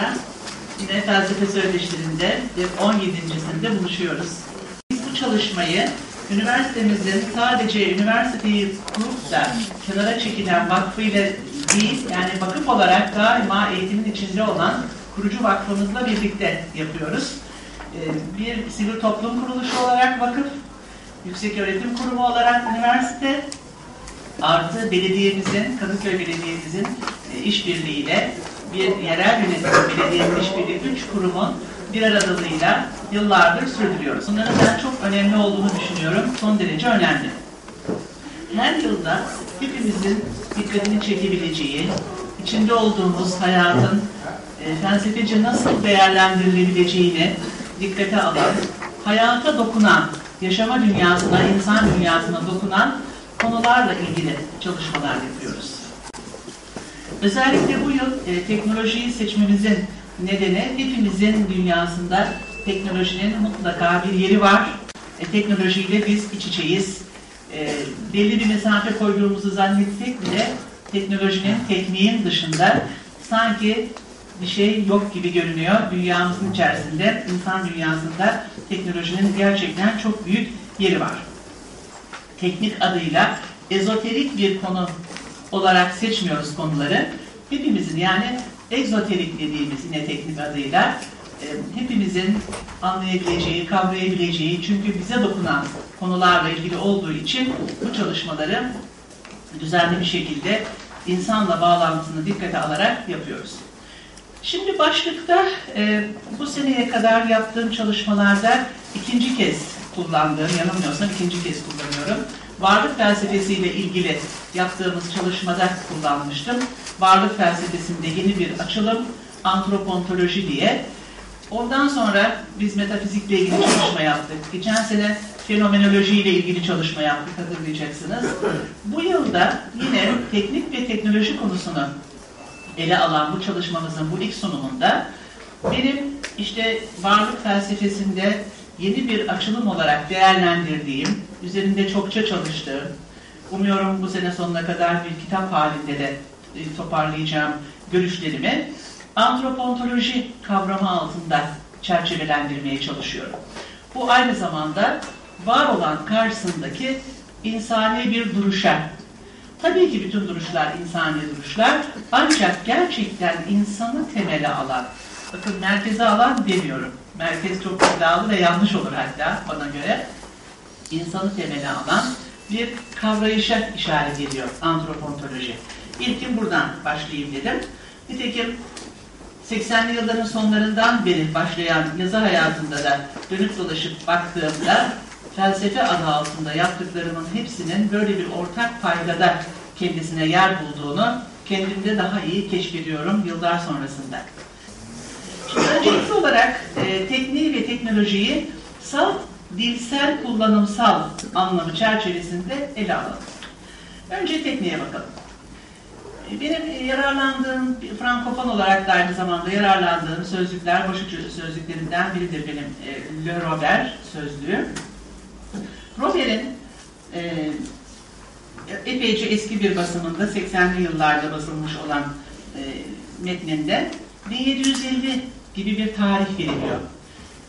sonra yine felsefe söyleşilerinde 17.sinde buluşuyoruz. Biz bu çalışmayı üniversitemizin sadece üniversiteyi kurup da kenara çekilen vakfıyla değil, yani vakıf olarak daima eğitimin içinde olan kurucu vakfımızla birlikte yapıyoruz. Ee, bir sivil toplum kuruluşu olarak vakıf, yüksek öğretim kurumu olarak üniversite, artı belediyemizin, Kadıköy Belediye'mizin e, işbirliğiyle bir yerel yönetim belediyenin işbirliği üç kurumun bir aradalığıyla yıllardır sürdürüyoruz. Bunların ben çok önemli olduğunu düşünüyorum. Son derece önemli. Her yılda hepimizin dikkatini çekebileceği, içinde olduğumuz hayatın e, felsefeci nasıl değerlendirilebileceğini dikkate alan, hayata dokunan, yaşama dünyasına, insan dünyasına dokunan konularla ilgili çalışmalar yapıyoruz. Özellikle bu yıl e, teknolojiyi seçmemizin nedeni hepimizin dünyasında teknolojinin mutlaka bir yeri var. E, teknolojiyle biz iç içeyiz. E, belli bir mesafe koyduğumuzu zannetsek bile teknolojinin, tekniğin dışında sanki bir şey yok gibi görünüyor. Dünyamızın içerisinde, insan dünyasında teknolojinin gerçekten çok büyük yeri var. Teknik adıyla ezoterik bir konu olarak seçmiyoruz konuları. Hepimizin yani egzoterik dediğimiz yine teknik adıyla e, hepimizin anlayabileceği, kavrayabileceği çünkü bize dokunan konularla ilgili olduğu için bu çalışmaları düzenli bir şekilde insanla bağlantısını dikkate alarak yapıyoruz. Şimdi başlıkta e, bu seneye kadar yaptığım çalışmalarda ikinci kez kullandığım, yanılmıyorsam ikinci kez kullanıyorum. Varlık felsefesiyle ilgili yaptığımız çalışmada kullanmıştım. Varlık felsefesinde yeni bir açılım, antropontoloji diye. Ondan sonra biz metafizikle ilgili çalışma yaptık. Geçen sene fenomenoloji ile ilgili çalışma yaptık hatırlayacaksınız. Bu yılda yine teknik ve teknoloji konusunu ele alan bu çalışmamızın bu ilk sunumunda benim işte varlık felsefesinde yeni bir açılım olarak değerlendirdiğim, üzerinde çokça çalıştığım, umuyorum bu sene sonuna kadar bir kitap halinde de e, toparlayacağım görüşlerimi antropontoloji kavramı altında çerçevelendirmeye çalışıyorum. Bu aynı zamanda var olan karşısındaki insani bir duruşa, tabii ki bütün duruşlar insani duruşlar, ancak gerçekten insanı temele alan, bakın merkeze alan demiyorum, merkez çok iddialı ve yanlış olur hatta bana göre, insanı temele alan bir kavrayışa işaret ediyor antropontoloji. İlkin buradan başlayayım dedim. Nitekim 80'li yılların sonlarından beri başlayan yazı hayatında da dönüp dolaşıp baktığımda felsefe adı altında yaptıklarımın hepsinin böyle bir ortak paydada kendisine yer bulduğunu kendimde daha iyi keşfediyorum yıllar sonrasında. Öncelikli olarak e, tekniği ve teknolojiyi salt dilsel kullanımsal anlamı çerçevesinde ele alalım. Önce tekniğe bakalım. Benim yararlandığım, frankofon olarak da aynı zamanda yararlandığım sözlükler, boşluk sözlüklerinden biridir benim e, Le Robert sözlüğü. Robert'in e, epeyce eski bir basımında, 80'li yıllarda basılmış olan e, metninde 1750 gibi bir tarih veriliyor.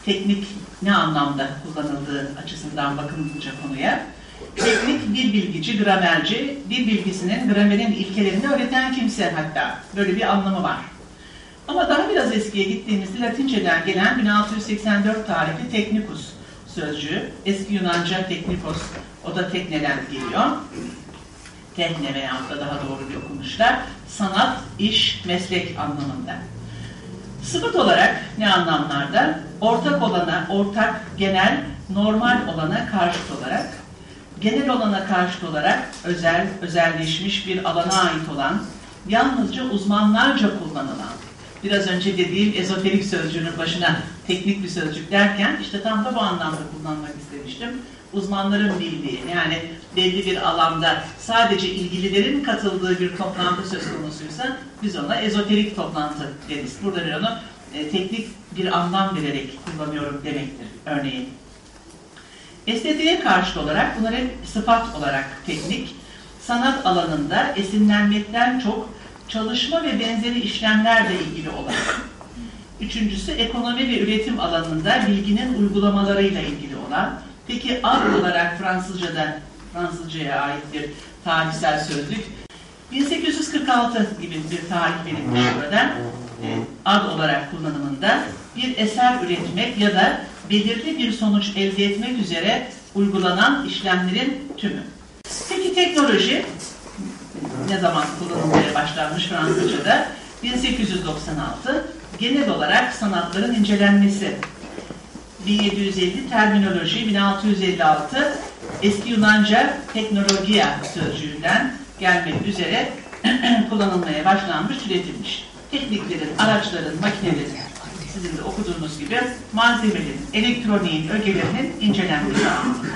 Teknik ne anlamda kullanıldığı açısından bakılınca konuya. Teknik dil bilgici, gramerci, dil bilgisinin, gramerin ilkelerini öğreten kimse hatta. Böyle bir anlamı var. Ama daha biraz eskiye gittiğimizde Latinceden gelen 1684 tarihli teknikus sözcüğü, eski Yunanca teknikos, o da tekneden geliyor. Tekne veya da daha doğru bir okunuşla sanat, iş, meslek anlamında. Sıfat olarak ne anlamlarda? Ortak olana, ortak, genel, normal olana karşıt olarak, genel olana karşıt olarak özel, özelleşmiş bir alana ait olan, yalnızca uzmanlarca kullanılan, biraz önce dediğim ezoterik sözcüğünün başına teknik bir sözcük derken işte tam da bu anlamda kullanmak istemiştim. Uzmanların bildiği yani belli bir alanda sadece ilgililerin katıldığı bir toplantı söz konusuysa biz ona ezoterik toplantı deriz. Burada bir onu e, teknik bir anlam vererek kullanıyorum demektir örneğin. Estetiğe karşı olarak bunlar hep sıfat olarak teknik, sanat alanında esinlenmekten çok çalışma ve benzeri işlemlerle ilgili olan Üçüncüsü ekonomi ve üretim alanında bilginin uygulamalarıyla ilgili olan. Peki ad olarak Fransızca'da, Fransızca'ya ait bir tarihsel sözlük. 1846 gibi bir tarih verilmiş burada. E, ad olarak kullanımında bir eser üretmek ya da belirli bir sonuç elde etmek üzere uygulanan işlemlerin tümü. Peki teknoloji ne zaman kullanılmaya başlanmış Fransızca'da? 1896 genel olarak sanatların incelenmesi. 1750 terminoloji, 1656 eski Yunanca teknologiya sözcüğünden gelmek üzere kullanılmaya başlanmış, türetilmiş. Tekniklerin, araçların, makinelerin, sizin de okuduğunuz gibi malzemelerin, elektroniğin, ögelerinin incelenmesi anlamında.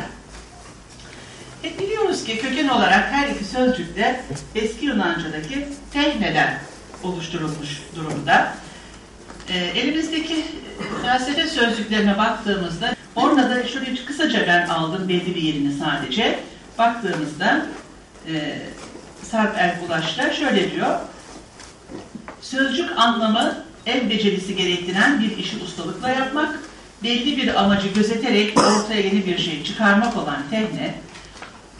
Hep biliyoruz ki köken olarak her iki sözcükte eski Yunanca'daki tehneden oluşturulmuş durumda. E, elimizdeki felsefe sözcüklerine baktığımızda orada da şöyle kısaca ben aldım belli bir yerini sadece. Baktığımızda e, Sarp Erbulaş'ta şöyle diyor. Sözcük anlamı el becerisi gerektiren bir işi ustalıkla yapmak, belli bir amacı gözeterek ortaya yeni bir şey çıkarmak olan tehne,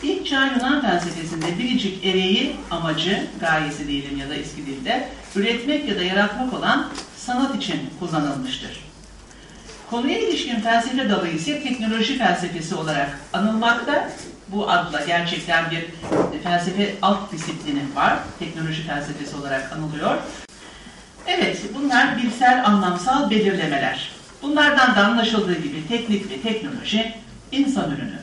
İlk çağ Yunan felsefesinde biricik ereği amacı, gayesi diyelim ya da eski dilde, üretmek ya da yaratmak olan sanat için kullanılmıştır. Konuya ilişkin felsefe dalı ise teknoloji felsefesi olarak anılmakta. Bu adla gerçekten bir felsefe alt disiplini var. Teknoloji felsefesi olarak anılıyor. Evet, bunlar bilsel anlamsal belirlemeler. Bunlardan da anlaşıldığı gibi teknik ve teknoloji insan ürünü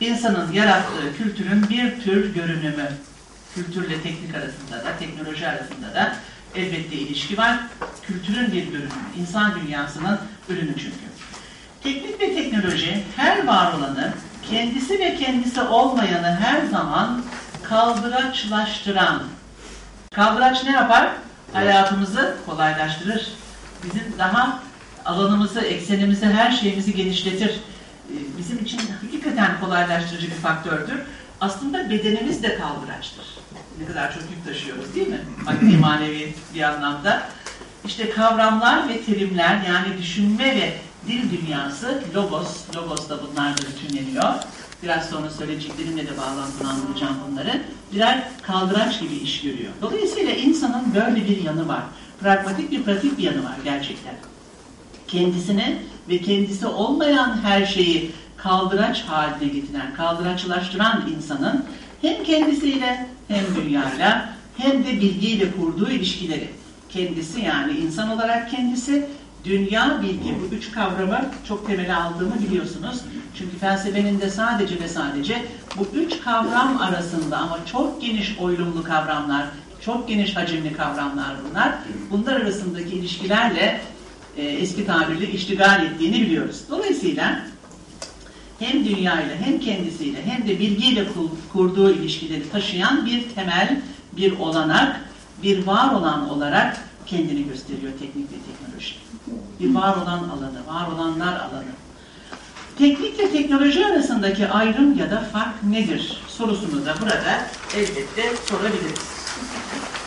insanın yarattığı kültürün bir tür görünümü. Kültürle teknik arasında da, teknoloji arasında da elbette ilişki var. Kültürün bir görünümü, insan dünyasının ürünü çünkü. Teknik ve teknoloji her var olanı, kendisi ve kendisi olmayanı her zaman kaldıraçlaştıran. Kaldıraç ne yapar? Hayatımızı kolaylaştırır. Bizim daha alanımızı, eksenimizi, her şeyimizi genişletir e, bizim için hakikaten kolaylaştırıcı bir faktördür. Aslında bedenimiz de kaldıraçtır. Ne kadar çok yük taşıyoruz değil mi? Maddi manevi bir anlamda. İşte kavramlar ve terimler yani düşünme ve dil dünyası, logos, logos da bunlarla bütünleniyor. Biraz sonra söyleyeceklerimle de bağlantılandıracağım bunları. Birer kaldıraç gibi iş görüyor. Dolayısıyla insanın böyle bir yanı var. Pragmatik bir pratik bir yanı var gerçekten. Kendisine ve kendisi olmayan her şeyi kaldıraç haline getiren, kaldıraçlaştıran insanın hem kendisiyle hem dünyayla hem de bilgiyle kurduğu ilişkileri. Kendisi yani insan olarak kendisi, dünya, bilgi bu üç kavramı çok temele aldığımı biliyorsunuz. Çünkü felsefenin de sadece ve sadece bu üç kavram arasında ama çok geniş oylumlu kavramlar, çok geniş hacimli kavramlar bunlar. Bunlar arasındaki ilişkilerle e, eski tabirle iştigal ettiğini biliyoruz. Dolayısıyla hem dünyayla hem kendisiyle hem de bilgiyle kurduğu ilişkileri taşıyan bir temel, bir olanak, bir var olan olarak kendini gösteriyor teknik ve teknoloji. Bir var olan alanı, var olanlar alanı. Teknikle teknoloji arasındaki ayrım ya da fark nedir sorusunu da burada elbette sorabiliriz.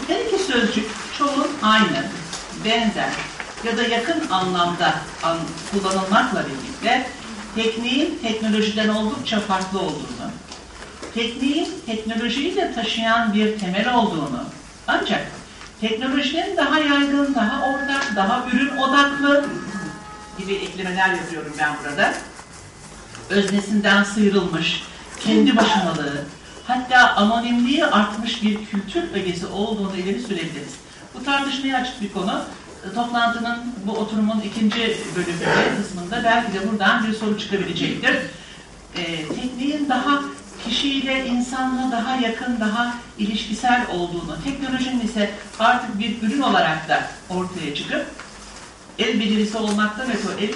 Her iki sözcük çoğun aynı, benzer, ya da yakın anlamda an, kullanılmakla birlikte tekniğin teknolojiden oldukça farklı olduğunu, tekniğin teknolojiyi de taşıyan bir temel olduğunu, ancak teknolojinin daha yaygın, daha ortak, daha ürün odaklı gibi eklemeler yapıyorum ben burada. Öznesinden sıyrılmış, kendi başınalığı, hatta anonimliği artmış bir kültür ögesi olduğunu ileri sürebiliriz. Bu tartışmaya açık bir konu toplantının bu oturumun ikinci bölümünde kısmında belki de buradan bir soru çıkabilecektir. E, tekniğin daha kişiyle, insanla daha yakın, daha ilişkisel olduğunu, teknolojinin ise artık bir ürün olarak da ortaya çıkıp el becerisi olmaktan öte el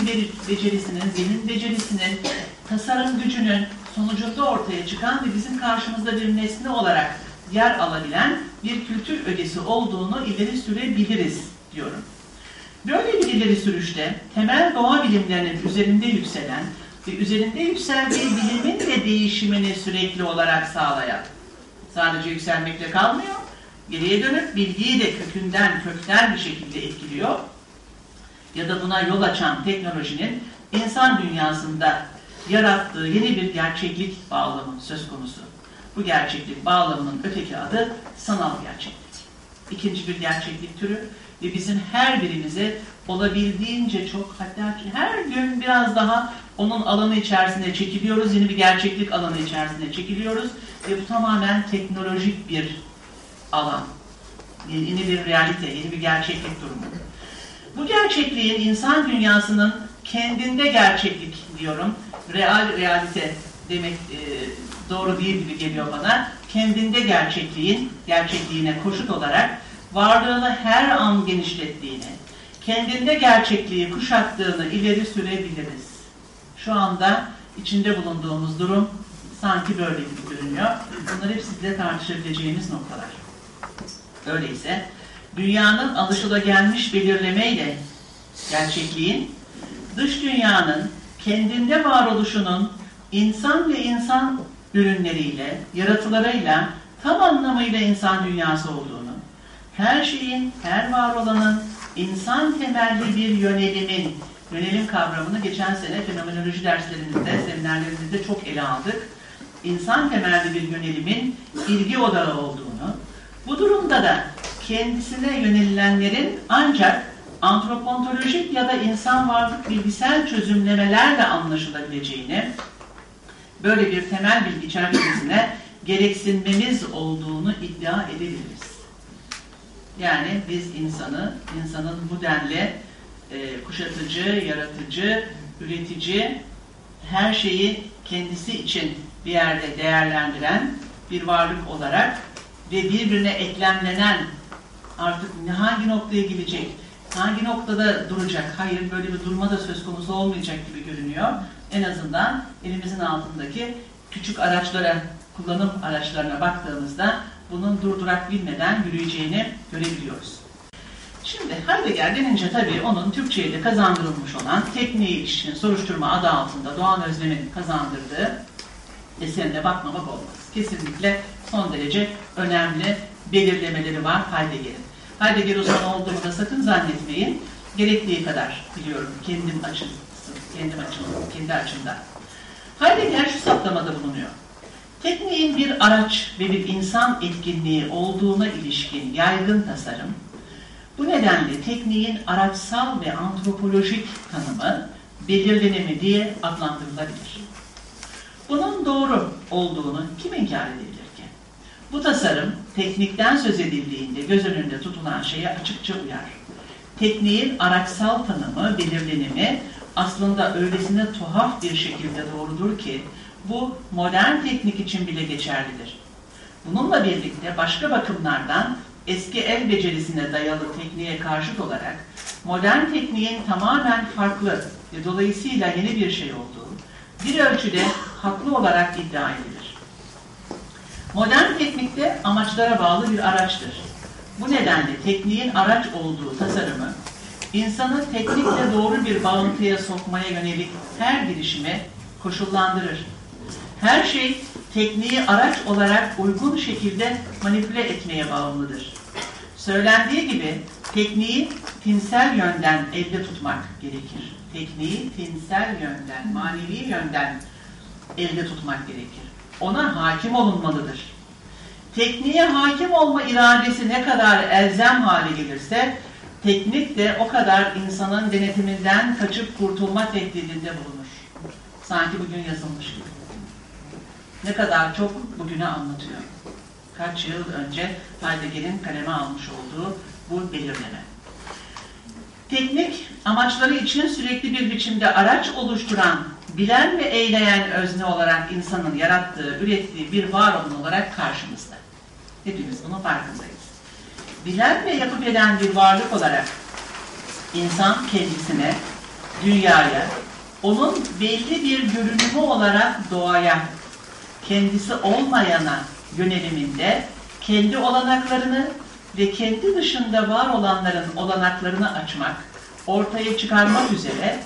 becerisinin, zihin becerisinin, tasarım gücünün sonucunda ortaya çıkan ve bizim karşımızda bir nesne olarak yer alabilen bir kültür ögesi olduğunu ileri sürebiliriz diyorum. Böyle bir ileri sürüşte temel doğa bilimlerinin üzerinde yükselen ve üzerinde yükseldiği bilimin de değişimini sürekli olarak sağlayan, sadece yükselmekle kalmıyor, geriye dönüp bilgiyi de kökünden, kökten bir şekilde etkiliyor. ya da buna yol açan teknolojinin insan dünyasında yarattığı yeni bir gerçeklik bağlamı söz konusu. Bu gerçeklik bağlamının öteki adı sanal gerçeklik. İkinci bir gerçeklik türü ve bizim her birimize olabildiğince çok hatta her gün biraz daha onun alanı içerisinde çekiliyoruz. Yeni bir gerçeklik alanı içerisinde çekiliyoruz ve bu tamamen teknolojik bir alan. Yeni bir realite, yeni bir gerçeklik durumu. Bu gerçekliğin insan dünyasının kendinde gerçeklik diyorum. Real realite demek e, doğru değil gibi geliyor bana. Kendinde gerçekliğin, gerçekliğine koşut olarak varlığını her an genişlettiğini, kendinde gerçekliği kuşattığını ileri sürebiliriz. Şu anda içinde bulunduğumuz durum sanki böyle gibi görünüyor. Bunlar hep sizle tartışabileceğimiz noktalar. Öyleyse dünyanın alışılagelmiş belirlemeyle gerçekliğin, dış dünyanın kendinde varoluşunun insan ve insan ürünleriyle, yaratılarıyla tam anlamıyla insan dünyası olduğunu, her şeyin, her var olanın insan temelli bir yönelimin, yönelim kavramını geçen sene fenomenoloji derslerimizde, seminerlerimizde çok ele aldık. İnsan temelli bir yönelimin ilgi odağı olduğunu, bu durumda da kendisine yönelilenlerin ancak antropontolojik ya da insan varlık bilgisel çözümlemelerle anlaşılabileceğini, böyle bir temel bilgi çerçevesine gereksinmemiz olduğunu iddia edebiliriz. Yani biz insanı, insanın bu denli e, kuşatıcı, yaratıcı, üretici, her şeyi kendisi için bir yerde değerlendiren bir varlık olarak ve birbirine eklemlenen artık hangi noktaya gidecek, hangi noktada duracak, hayır böyle bir durma da söz konusu olmayacak gibi görünüyor. En azından elimizin altındaki küçük araçlara, kullanım araçlarına baktığımızda bunun durdurak bilmeden yürüyeceğini görebiliyoruz. Şimdi Heidegger denince tabii onun Türkçe'ye de kazandırılmış olan tekniği ilişkin soruşturma adı altında Doğan Özlem'in kazandırdığı eserine bakmamak olmaz. Kesinlikle son derece önemli belirlemeleri var Heidegger'in. Heidegger uzmanı olduğumu da sakın zannetmeyin. Gerektiği kadar biliyorum kendim açım, kendim açım, kendi açımdan. Heidegger şu saptamada bulunuyor. Tekniğin bir araç ve bir insan etkinliği olduğuna ilişkin yaygın tasarım, bu nedenle tekniğin araçsal ve antropolojik tanımı, belirlenimi diye adlandırılabilir. Bunun doğru olduğunu kim inkar edebilir ki? Bu tasarım, teknikten söz edildiğinde göz önünde tutulan şeye açıkça uyar. Tekniğin araçsal tanımı, belirlenimi aslında öylesine tuhaf bir şekilde doğrudur ki, bu modern teknik için bile geçerlidir. Bununla birlikte başka bakımlardan eski el becerisine dayalı tekniğe karşıt olarak modern tekniğin tamamen farklı ve dolayısıyla yeni bir şey olduğu bir ölçüde haklı olarak iddia edilir. Modern teknikte amaçlara bağlı bir araçtır. Bu nedenle tekniğin araç olduğu tasarımı insanı teknikle doğru bir bağıntıya sokmaya yönelik her girişime koşullandırır. Her şey tekniği araç olarak uygun şekilde manipüle etmeye bağımlıdır. Söylendiği gibi tekniği tinsel yönden elde tutmak gerekir. Tekniği tinsel yönden, manevi yönden elde tutmak gerekir. Ona hakim olunmalıdır. Tekniğe hakim olma iradesi ne kadar elzem hale gelirse, teknik de o kadar insanın denetiminden kaçıp kurtulma tehdidinde bulunur. Sanki bugün yazılmış gibi ne kadar çok bugünü anlatıyor. Kaç yıl önce Heidegger'in kaleme almış olduğu bu belirleme. Teknik, amaçları için sürekli bir biçimde araç oluşturan, bilen ve eyleyen özne olarak insanın yarattığı, ürettiği bir var olun olarak karşımızda. Hepimiz bunun farkındayız. Bilen ve yapıp eden bir varlık olarak insan kendisine, dünyaya, onun belli bir görünümü olarak doğaya kendisi olmayana yöneliminde kendi olanaklarını ve kendi dışında var olanların olanaklarını açmak, ortaya çıkarmak üzere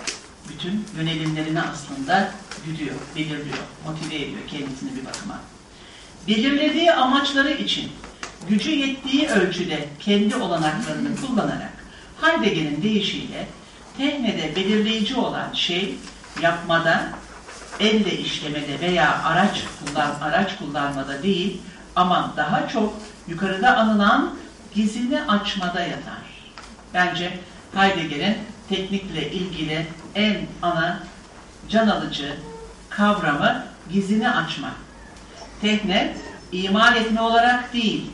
bütün yönelimlerini aslında güdüyor, belirliyor, motive ediyor kendisini bir bakıma. Belirlediği amaçları için gücü yettiği ölçüde kendi olanaklarını kullanarak Heidegger'in deyişiyle Tehnede belirleyici olan şey yapmada, elle işlemede veya araç kullan araç kullanmada değil ama daha çok yukarıda anılan gizini açmada yatar. Bence Heidegger'in teknikle ilgili en ana can alıcı kavramı gizini açma. Tekne imal etme olarak değil,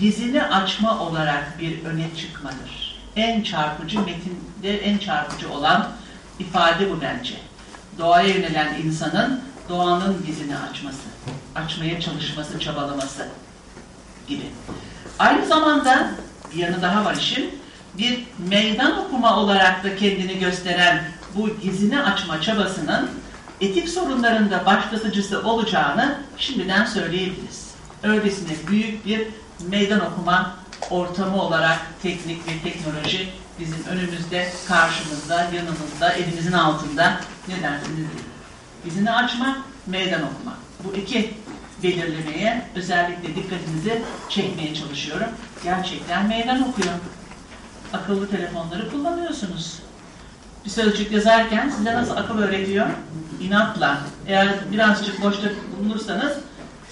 gizini açma olarak bir öne çıkmadır. En çarpıcı metinde en çarpıcı olan ifade bu bence. Doğaya yönelen insanın doğanın gizini açması, açmaya çalışması, çabalaması gibi. Aynı zamanda bir yanı daha var işin. Bir meydan okuma olarak da kendini gösteren bu gizini açma çabasının etik sorunlarında başlatıcısı olacağını şimdiden söyleyebiliriz. Öylesine büyük bir meydan okuma ortamı olarak teknik ve teknoloji bizim önümüzde, karşımızda, yanımızda, elimizin altında ne dersiniz Gizini açma, meydan okuma. Bu iki belirlemeye özellikle dikkatinizi çekmeye çalışıyorum. Gerçekten meydan okuyor. Akıllı telefonları kullanıyorsunuz. Bir sözcük yazarken size nasıl akıl öğretiyor? İnatla. Eğer birazcık boşluk bulunursanız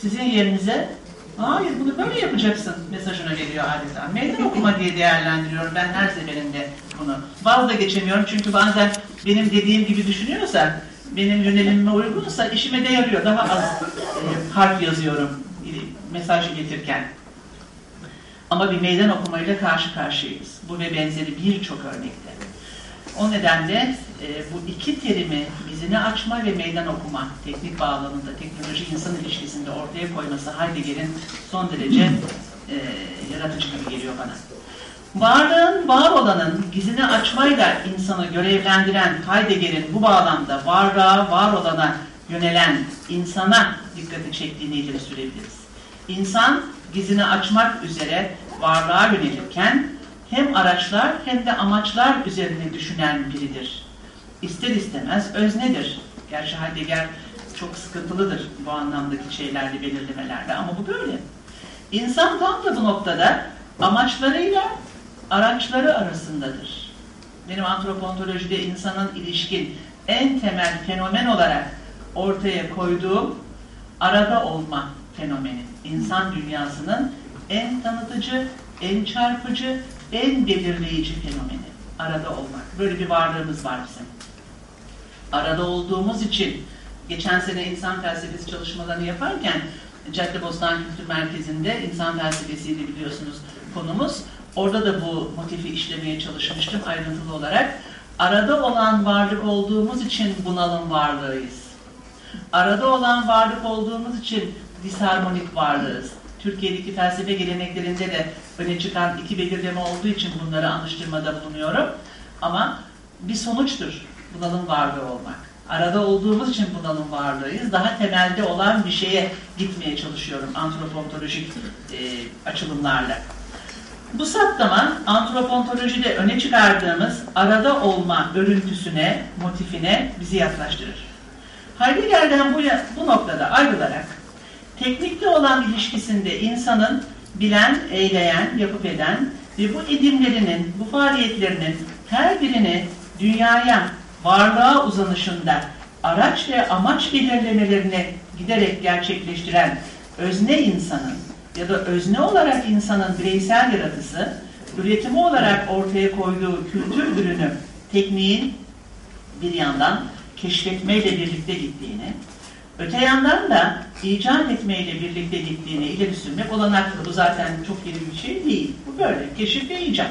sizin yerinize hayır bunu böyle yapacaksın mesajına geliyor adeta. Meydan okuma diye değerlendiriyorum ben her seferinde bunu. Vaz da geçemiyorum çünkü bazen benim dediğim gibi düşünüyorsa benim yönelimime uygunsa işime de yarıyor. Daha az e, harf yazıyorum e, mesaj iletirken. Ama bir meydan okumayla karşı karşıyayız. Bu ve benzeri birçok örnekte. O nedenle e, bu iki terimi gizini açma ve meydan okuma teknik bağlamında, teknoloji insan ilişkisinde ortaya koyması Heidegger'in son derece e, yaratıcı gibi geliyor bana. Varlığın, var olanın gizini açmayla insanı görevlendiren Heidegger'in bu bağlamda varlığa, var olana yönelen insana dikkati çektiğini ileri sürebiliriz. İnsan gizini açmak üzere varlığa yönelirken hem araçlar hem de amaçlar üzerine düşünen biridir. İster istemez öznedir. Gerçi Heidegger çok sıkıntılıdır bu anlamdaki şeylerle, belirlemelerde ama bu böyle. İnsan tam da bu noktada amaçlarıyla araçları arasındadır. Benim antropontolojide insanın ilişkin en temel fenomen olarak ortaya koyduğum arada olma fenomeni. İnsan dünyasının en tanıtıcı, en çarpıcı, en belirleyici fenomeni. Arada olmak. Böyle bir varlığımız var bizim. Arada olduğumuz için geçen sene insan felsefesi çalışmalarını yaparken Caddebostan Kültür Merkezi'nde insan felsefesiydi biliyorsunuz konumuz. Orada da bu motifi işlemeye çalışmıştım ayrıntılı olarak. Arada olan varlık olduğumuz için bunalım varlığıyız. Arada olan varlık olduğumuz için disharmonik varlığız. Türkiye'deki felsefe geleneklerinde de öne çıkan iki belirleme olduğu için bunları anlaştırmada bulunuyorum. Ama bir sonuçtur bunalım varlığı olmak. Arada olduğumuz için bunalım varlığıyız. Daha temelde olan bir şeye gitmeye çalışıyorum antropontolojik e, açılımlarla. Bu saptama antropontolojide öne çıkardığımız arada olma örüntüsüne, motifine bizi yaklaştırır. Heidegger'den bu, bu noktada ayrılarak teknikle olan ilişkisinde insanın bilen, eyleyen, yapıp eden ve bu edimlerinin, bu faaliyetlerinin her birini dünyaya, varlığa uzanışında araç ve amaç belirlemelerini giderek gerçekleştiren özne insanın ya da özne olarak insanın bireysel yaratısı, üretimi olarak ortaya koyduğu kültür ürünü tekniğin bir yandan keşfetmeyle birlikte gittiğini, öte yandan da icat etmeyle birlikte gittiğini ileri sürmek olanaklı. Bu zaten çok yeni bir şey değil. Bu böyle. Keşif ve icat.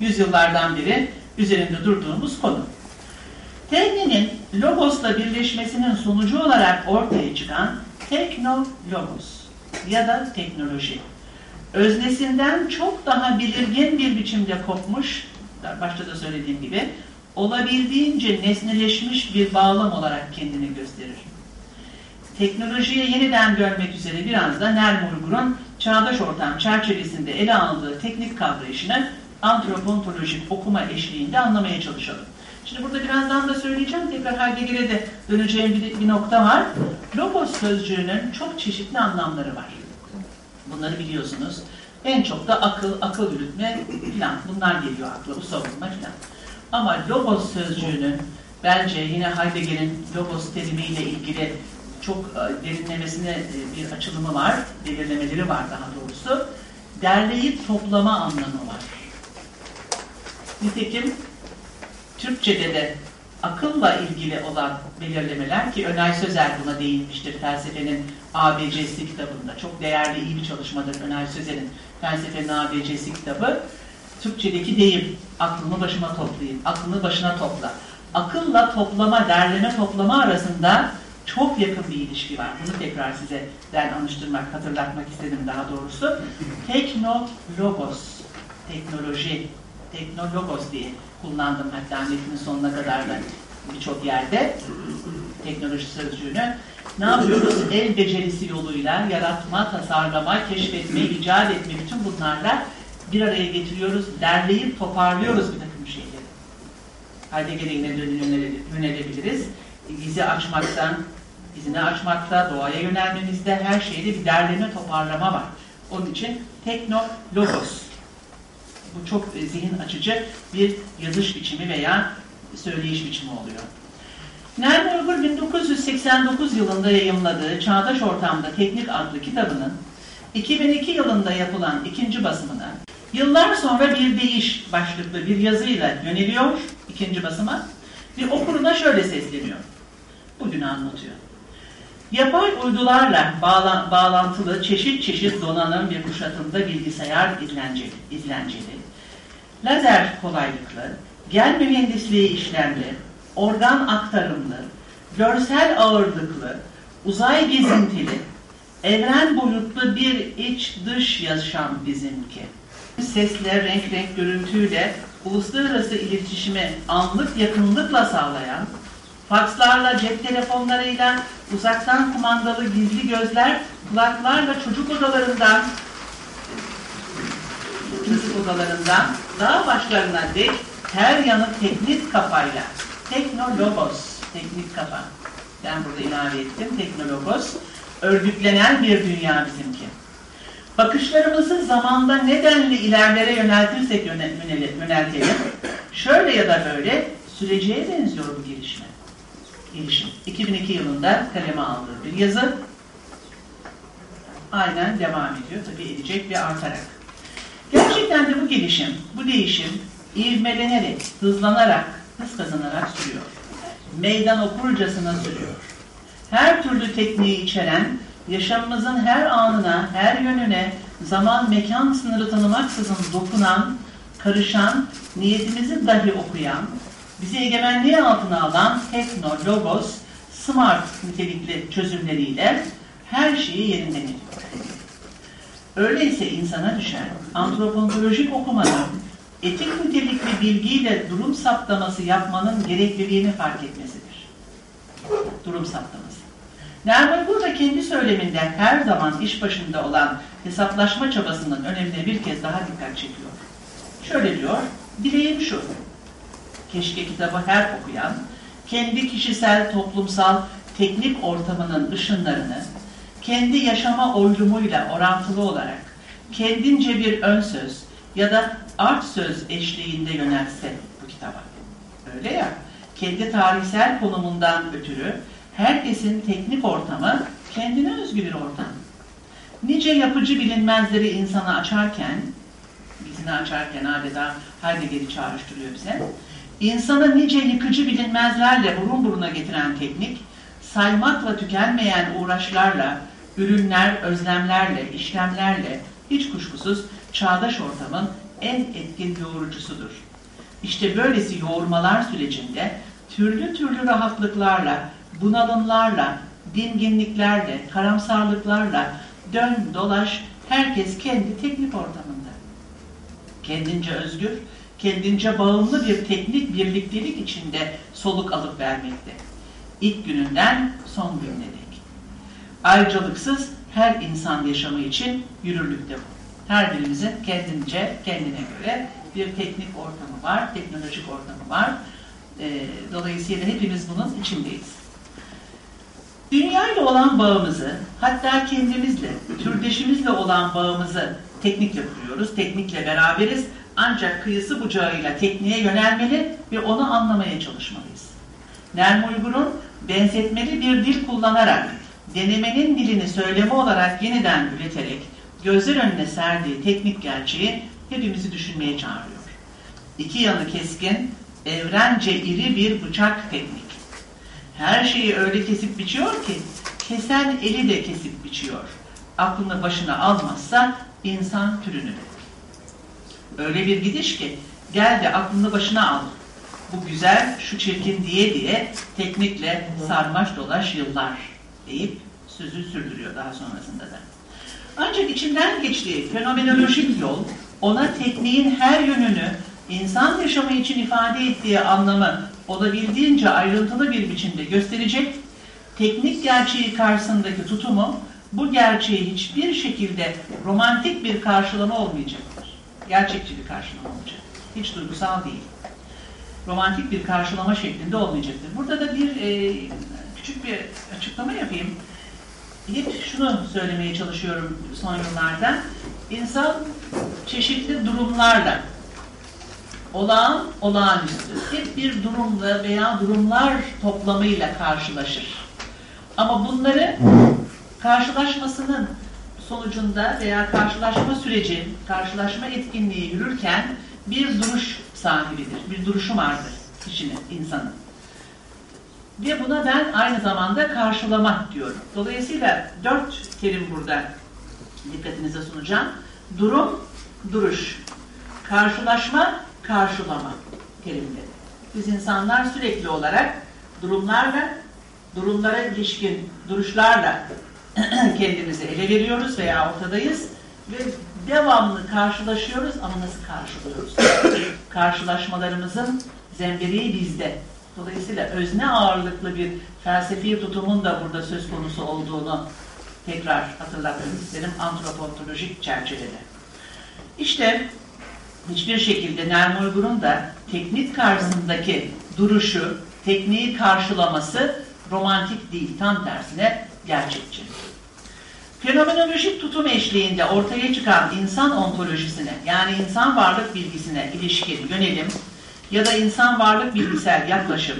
Yüzyıllardan beri üzerinde durduğumuz konu. Teknenin logosla birleşmesinin sonucu olarak ortaya çıkan teknologos ya da teknoloji. Öznesinden çok daha belirgin bir biçimde kopmuş, başta da söylediğim gibi, olabildiğince nesneleşmiş bir bağlam olarak kendini gösterir. Teknolojiye yeniden dönmek üzere biraz da Nermurgur'un çağdaş ortam çerçevesinde ele aldığı teknik kavrayışını antropontolojik okuma eşliğinde anlamaya çalışalım. Şimdi burada birazdan da söyleyeceğim. Tekrar Heidegger'e de döneceğim bir, bir nokta var. Logos sözcüğünün çok çeşitli anlamları var. Bunları biliyorsunuz. En çok da akıl, akıl yürütme filan. Bunlar geliyor akla, bu savunma filan. Ama logos sözcüğünün bence yine Heidegger'in logos terimiyle ilgili çok e, derinlemesine e, bir açılımı var, belirlemeleri var daha doğrusu. Derleyip toplama anlamı var. Nitekim Türkçe'de de akılla ilgili olan belirlemeler ki Önay Sözer buna değinmiştir felsefenin ABC'si kitabında. Çok değerli, iyi bir çalışmadır Önay Sözer'in felsefenin ABC'si kitabı. Türkçedeki deyim, aklını başıma toplayayım, aklını başına topla. Akılla toplama, derleme toplama arasında çok yakın bir ilişki var. Bunu tekrar size den anıştırmak, hatırlatmak istedim daha doğrusu. Teknologos, teknoloji, teknologos diye kullandım hatta metnin sonuna kadar da birçok yerde teknoloji sözcüğünü. Ne yapıyoruz? El becerisi yoluyla yaratma, tasarlama, keşfetme, icat etme bütün bunlarla bir araya getiriyoruz, derleyip toparlıyoruz bir takım şeyleri. Heidegger'e yine yönelebiliriz. Bizi açmaktan, izini açmakta, doğaya yönelmemizde her şeyde bir derleme, toparlama var. Onun için teknologos. Bu çok zihin açıcı bir yazış biçimi veya söyleyiş biçimi oluyor. Nermin Uygur 1989 yılında yayımladığı Çağdaş Ortamda Teknik adlı kitabının 2002 yılında yapılan ikinci basımına yıllar sonra bir değiş başlıklı bir yazıyla yöneliyor ikinci basıma ve okuruna şöyle sesleniyor. Bugünü anlatıyor. Yapay uydularla bağla, bağlantılı çeşit çeşit donanım ve kuşatımda bilgisayar izlenceli, izlenceli, lazer kolaylıklı, gen mühendisliği işlemli, organ aktarımlı, görsel ağırlıklı, uzay gezintili, evren boyutlu bir iç dış yaşam bizimki. Sesle, renk renk görüntüyle uluslararası iletişimi anlık yakınlıkla sağlayan, fakslarla, cep telefonlarıyla, uzaktan kumandalı gizli gözler, kulaklarla çocuk odalarından, çocuk odalarından dağ başlarına dek her yanı teknik kafayla, teknologos, teknik kafa, ben burada ilave ettim, teknologos, örgütlenen bir dünya bizimki. Bakışlarımızı zamanda nedenli ilerlere yöneltirsek yöneltelim, şöyle ya da böyle süreciye benziyor bu gelişme. Gelişim. 2002 yılında kaleme aldığı bir yazı. Aynen devam ediyor. Tabii edecek ve artarak. Gerçekten de bu gelişim, bu değişim ivmelenerek, hızlanarak, hız kazanarak sürüyor. Meydan okurcasına sürüyor. Her türlü tekniği içeren, yaşamımızın her anına, her yönüne, zaman mekan sınırı tanımaksızın dokunan, karışan, niyetimizi dahi okuyan, bizi egemenliği altına alan tekno, logos, smart nitelikli çözümleriyle her şeyi yerinden ediyor. Öyleyse insana düşen antropolojik okumanın etik nitelikli bilgiyle durum saptaması yapmanın gerekliliğini fark etmesidir. Durum saptaması. Nermin burada kendi söyleminden her zaman iş başında olan hesaplaşma çabasının önemine bir kez daha dikkat çekiyor. Şöyle diyor, dileğim şu, keşke kitabı her okuyan, kendi kişisel, toplumsal, teknik ortamının ışınlarını, kendi yaşama oylumuyla orantılı olarak kendince bir ön söz ya da art söz eşliğinde yönelse bu kitaba. Öyle ya, kendi tarihsel konumundan ötürü herkesin teknik ortamı kendine özgü bir ortam. Nice yapıcı bilinmezleri insana açarken, bizini açarken adeta Heidegger'i çağrıştırıyor bize, insana nice yıkıcı bilinmezlerle burun buruna getiren teknik, saymakla tükenmeyen uğraşlarla, ürünler, özlemlerle, işlemlerle hiç kuşkusuz çağdaş ortamın en etkin yoğurucusudur. İşte böylesi yoğurmalar sürecinde türlü türlü rahatlıklarla, bunalımlarla, dinginliklerle, karamsarlıklarla dön dolaş herkes kendi teknik ortamında. Kendince özgür, kendince bağımlı bir teknik birliktelik içinde soluk alıp vermekte. İlk gününden son gününe dek. Ayrıcalıksız her insan yaşamı için yürürlükte bu. Her birimizin kendince, kendine göre bir teknik ortamı var, teknolojik ortamı var. Dolayısıyla hepimiz bunun içindeyiz. Dünya ile olan bağımızı, hatta kendimizle, türdeşimizle olan bağımızı teknikle kuruyoruz, teknikle beraberiz. Ancak kıyısı bucağıyla tekniğe yönelmeli ve onu anlamaya çalışmalıyız. Nerm Uygur'un benzetmeli bir dil kullanarak, denemenin dilini söyleme olarak yeniden üreterek, gözler önüne serdiği teknik gerçeği hepimizi düşünmeye çağırıyor. İki yanı keskin, evrence iri bir bıçak teknik. Her şeyi öyle kesip biçiyor ki, kesen eli de kesip biçiyor. Aklını başına almazsa insan türünü de. Öyle bir gidiş ki, gel de aklını başına al. Bu güzel, şu çirkin diye diye teknikle sarmaş dolaş yıllar deyip sözü sürdürüyor daha sonrasında da. Ancak içinden geçtiği fenomenolojik yol ona tekniğin her yönünü insan yaşamı için ifade ettiği anlamı olabildiğince ayrıntılı bir biçimde gösterecek, teknik gerçeği karşısındaki tutumu bu gerçeği hiçbir şekilde romantik bir karşılama olmayacaktır. Gerçekçi bir karşılama olacak. Hiç duygusal değil. Romantik bir karşılama şeklinde olmayacaktır. Burada da bir e, küçük bir açıklama yapayım. Hep şunu söylemeye çalışıyorum son yıllarda. İnsan çeşitli durumlarla olağan, olağanüstü. Hep bir durumla veya durumlar toplamıyla karşılaşır. Ama bunları karşılaşmasının sonucunda veya karşılaşma süreci, karşılaşma etkinliği yürürken bir duruş sahibidir. Bir duruşu vardır kişinin, insanın. Ve buna ben aynı zamanda karşılamak diyorum. Dolayısıyla dört terim burada dikkatinize sunacağım. Durum, duruş. Karşılaşma, karşılama terimleri. Biz insanlar sürekli olarak durumlarla, durumlara ilişkin duruşlarla kendimizi ele veriyoruz veya ortadayız ve devamlı karşılaşıyoruz ama nasıl karşılıyoruz? Karşılaşmalarımızın zembereği bizde. Dolayısıyla özne ağırlıklı bir felsefi tutumun da burada söz konusu olduğunu tekrar hatırlatmak isterim antropolojik çerçevede. İşte hiçbir şekilde Nermi Uygur'un da teknik karşısındaki duruşu, tekniği karşılaması romantik değil, tam tersine gerçekçi. Fenomenolojik tutum eşliğinde ortaya çıkan insan ontolojisine, yani insan varlık bilgisine ilişkin yönelim ya da insan varlık bilgisel yaklaşım,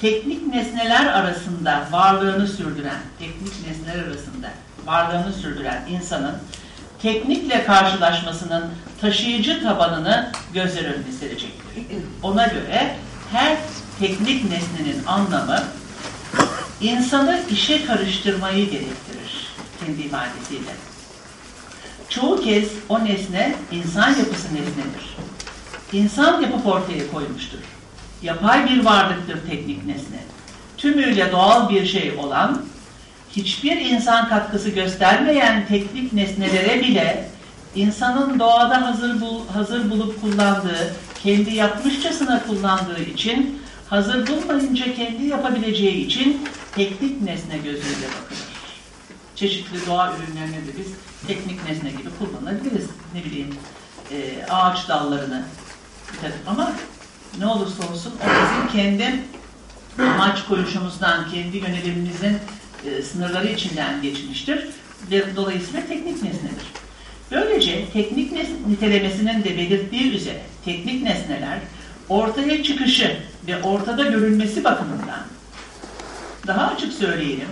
teknik nesneler arasında varlığını sürdüren, teknik nesneler arasında varlığını sürdüren insanın teknikle karşılaşmasının taşıyıcı tabanını gözler önüne serecektir. Ona göre her teknik nesnenin anlamı insanı işe karıştırmayı gerektirir kendi ifadesiyle. Çoğu kez o nesne insan yapısı nesnedir. İnsan yapıp ortaya koymuştur. Yapay bir varlıktır teknik nesne. Tümüyle doğal bir şey olan, hiçbir insan katkısı göstermeyen teknik nesnelere bile insanın doğada hazır, bul, hazır bulup kullandığı, kendi yapmışçasına kullandığı için, hazır bulmayınca kendi yapabileceği için teknik nesne gözüyle bakılır. Çeşitli doğa ürünlerini de biz teknik nesne gibi kullanabiliriz. Ne bileyim e, ağaç dallarını. Ama ne olursa olsun o bizim kendi amaç koyuşumuzdan, kendi yönelimimizin e, sınırları içinden geçmiştir ve dolayısıyla teknik nesnedir. Böylece teknik nitelemesinin de belirttiği üzere teknik nesneler ortaya çıkışı ve ortada görülmesi bakımından daha açık söyleyelim,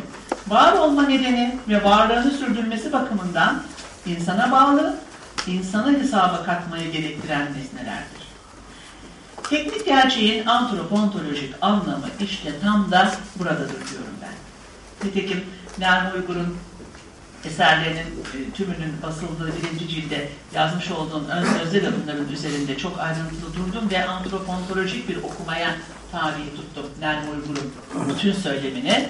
var olma nedeni ve varlığını sürdürmesi bakımından insana bağlı, insanı hesaba katmayı gerektiren nesnelerdir. Teknik gerçeğin antropontolojik anlamı işte tam da buradadır diyorum ben. Nitekim Nermi Uygur'un eserlerinin e, tümünün basıldığı birinci cilde yazmış olduğum ön sözde de bunların üzerinde çok ayrıntılı durdum ve antropontolojik bir okumaya tabi tuttum Nermi Uygur'un bütün söylemini.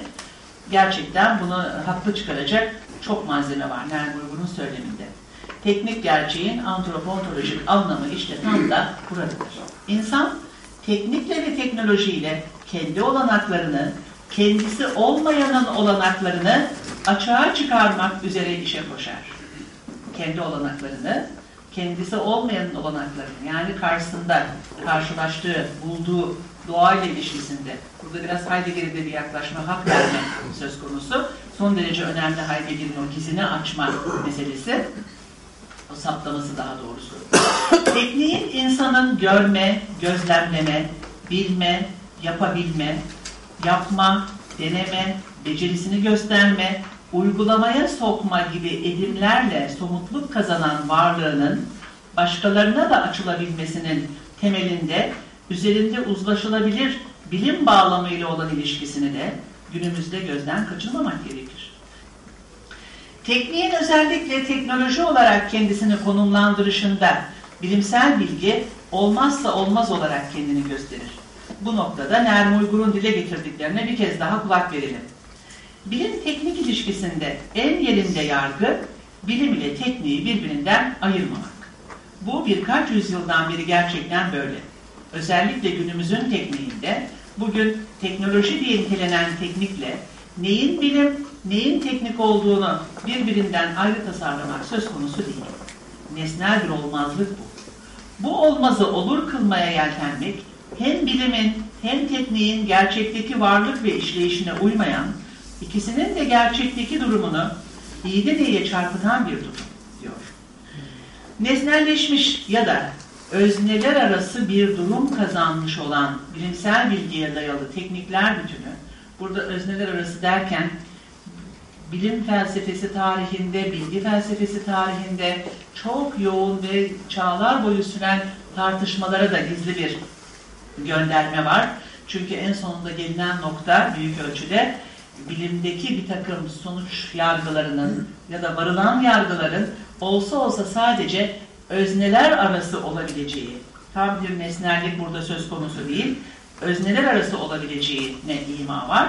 Gerçekten bunu haklı çıkaracak çok malzeme var Nermi Uygur'un söyleminde. Teknik gerçeğin antropontolojik anlamı işte tam da buradadır. İnsan teknikle ve teknolojiyle kendi olanaklarını, kendisi olmayanın olanaklarını açığa çıkarmak üzere işe koşar. Kendi olanaklarını, kendisi olmayanın olanaklarını yani karşısında karşılaştığı, bulduğu doğayla ilişkisinde, burada biraz Heidegger'e bir yaklaşma, hak verme söz konusu. Son derece önemli Heidegger'in o gizini açma meselesi. O saptaması daha doğrusu. Tekniğin insanın görme, gözlemleme, bilme, yapabilme, yapma, deneme, becerisini gösterme, uygulamaya sokma gibi edimlerle somutluk kazanan varlığının başkalarına da açılabilmesinin temelinde üzerinde uzlaşılabilir bilim bağlamıyla olan ilişkisini de günümüzde gözden kaçırmamak gerekir. Tekniğin özellikle teknoloji olarak kendisini konumlandırışında bilimsel bilgi olmazsa olmaz olarak kendini gösterir. Bu noktada Nermi Uygur'un dile getirdiklerine bir kez daha kulak verelim. Bilim teknik ilişkisinde en yerinde yargı, bilim ile tekniği birbirinden ayırmamak. Bu birkaç yüzyıldan beri gerçekten böyle. Özellikle günümüzün tekniğinde bugün teknoloji diye nitelenen teknikle neyin bilim, neyin teknik olduğunu birbirinden ayrı tasarlamak söz konusu değil. Nesnel bir olmazlık bu. Bu olmazı olur kılmaya yeltenmek hem bilimin hem tekniğin gerçekteki varlık ve işleyişine uymayan, ikisinin de gerçekteki durumunu iyide diye çarpıtan bir durum diyor. Nesnelleşmiş ya da özneler arası bir durum kazanmış olan bilimsel bilgiye dayalı teknikler bütünü, burada özneler arası derken bilim felsefesi tarihinde, bilgi felsefesi tarihinde çok yoğun ve çağlar boyu süren tartışmalara da gizli bir gönderme var. Çünkü en sonunda gelinen nokta büyük ölçüde bilimdeki bir takım sonuç yargılarının ya da varılan yargıların olsa olsa sadece özneler arası olabileceği, tam bir nesnellik burada söz konusu değil, özneler arası olabileceğine ima var.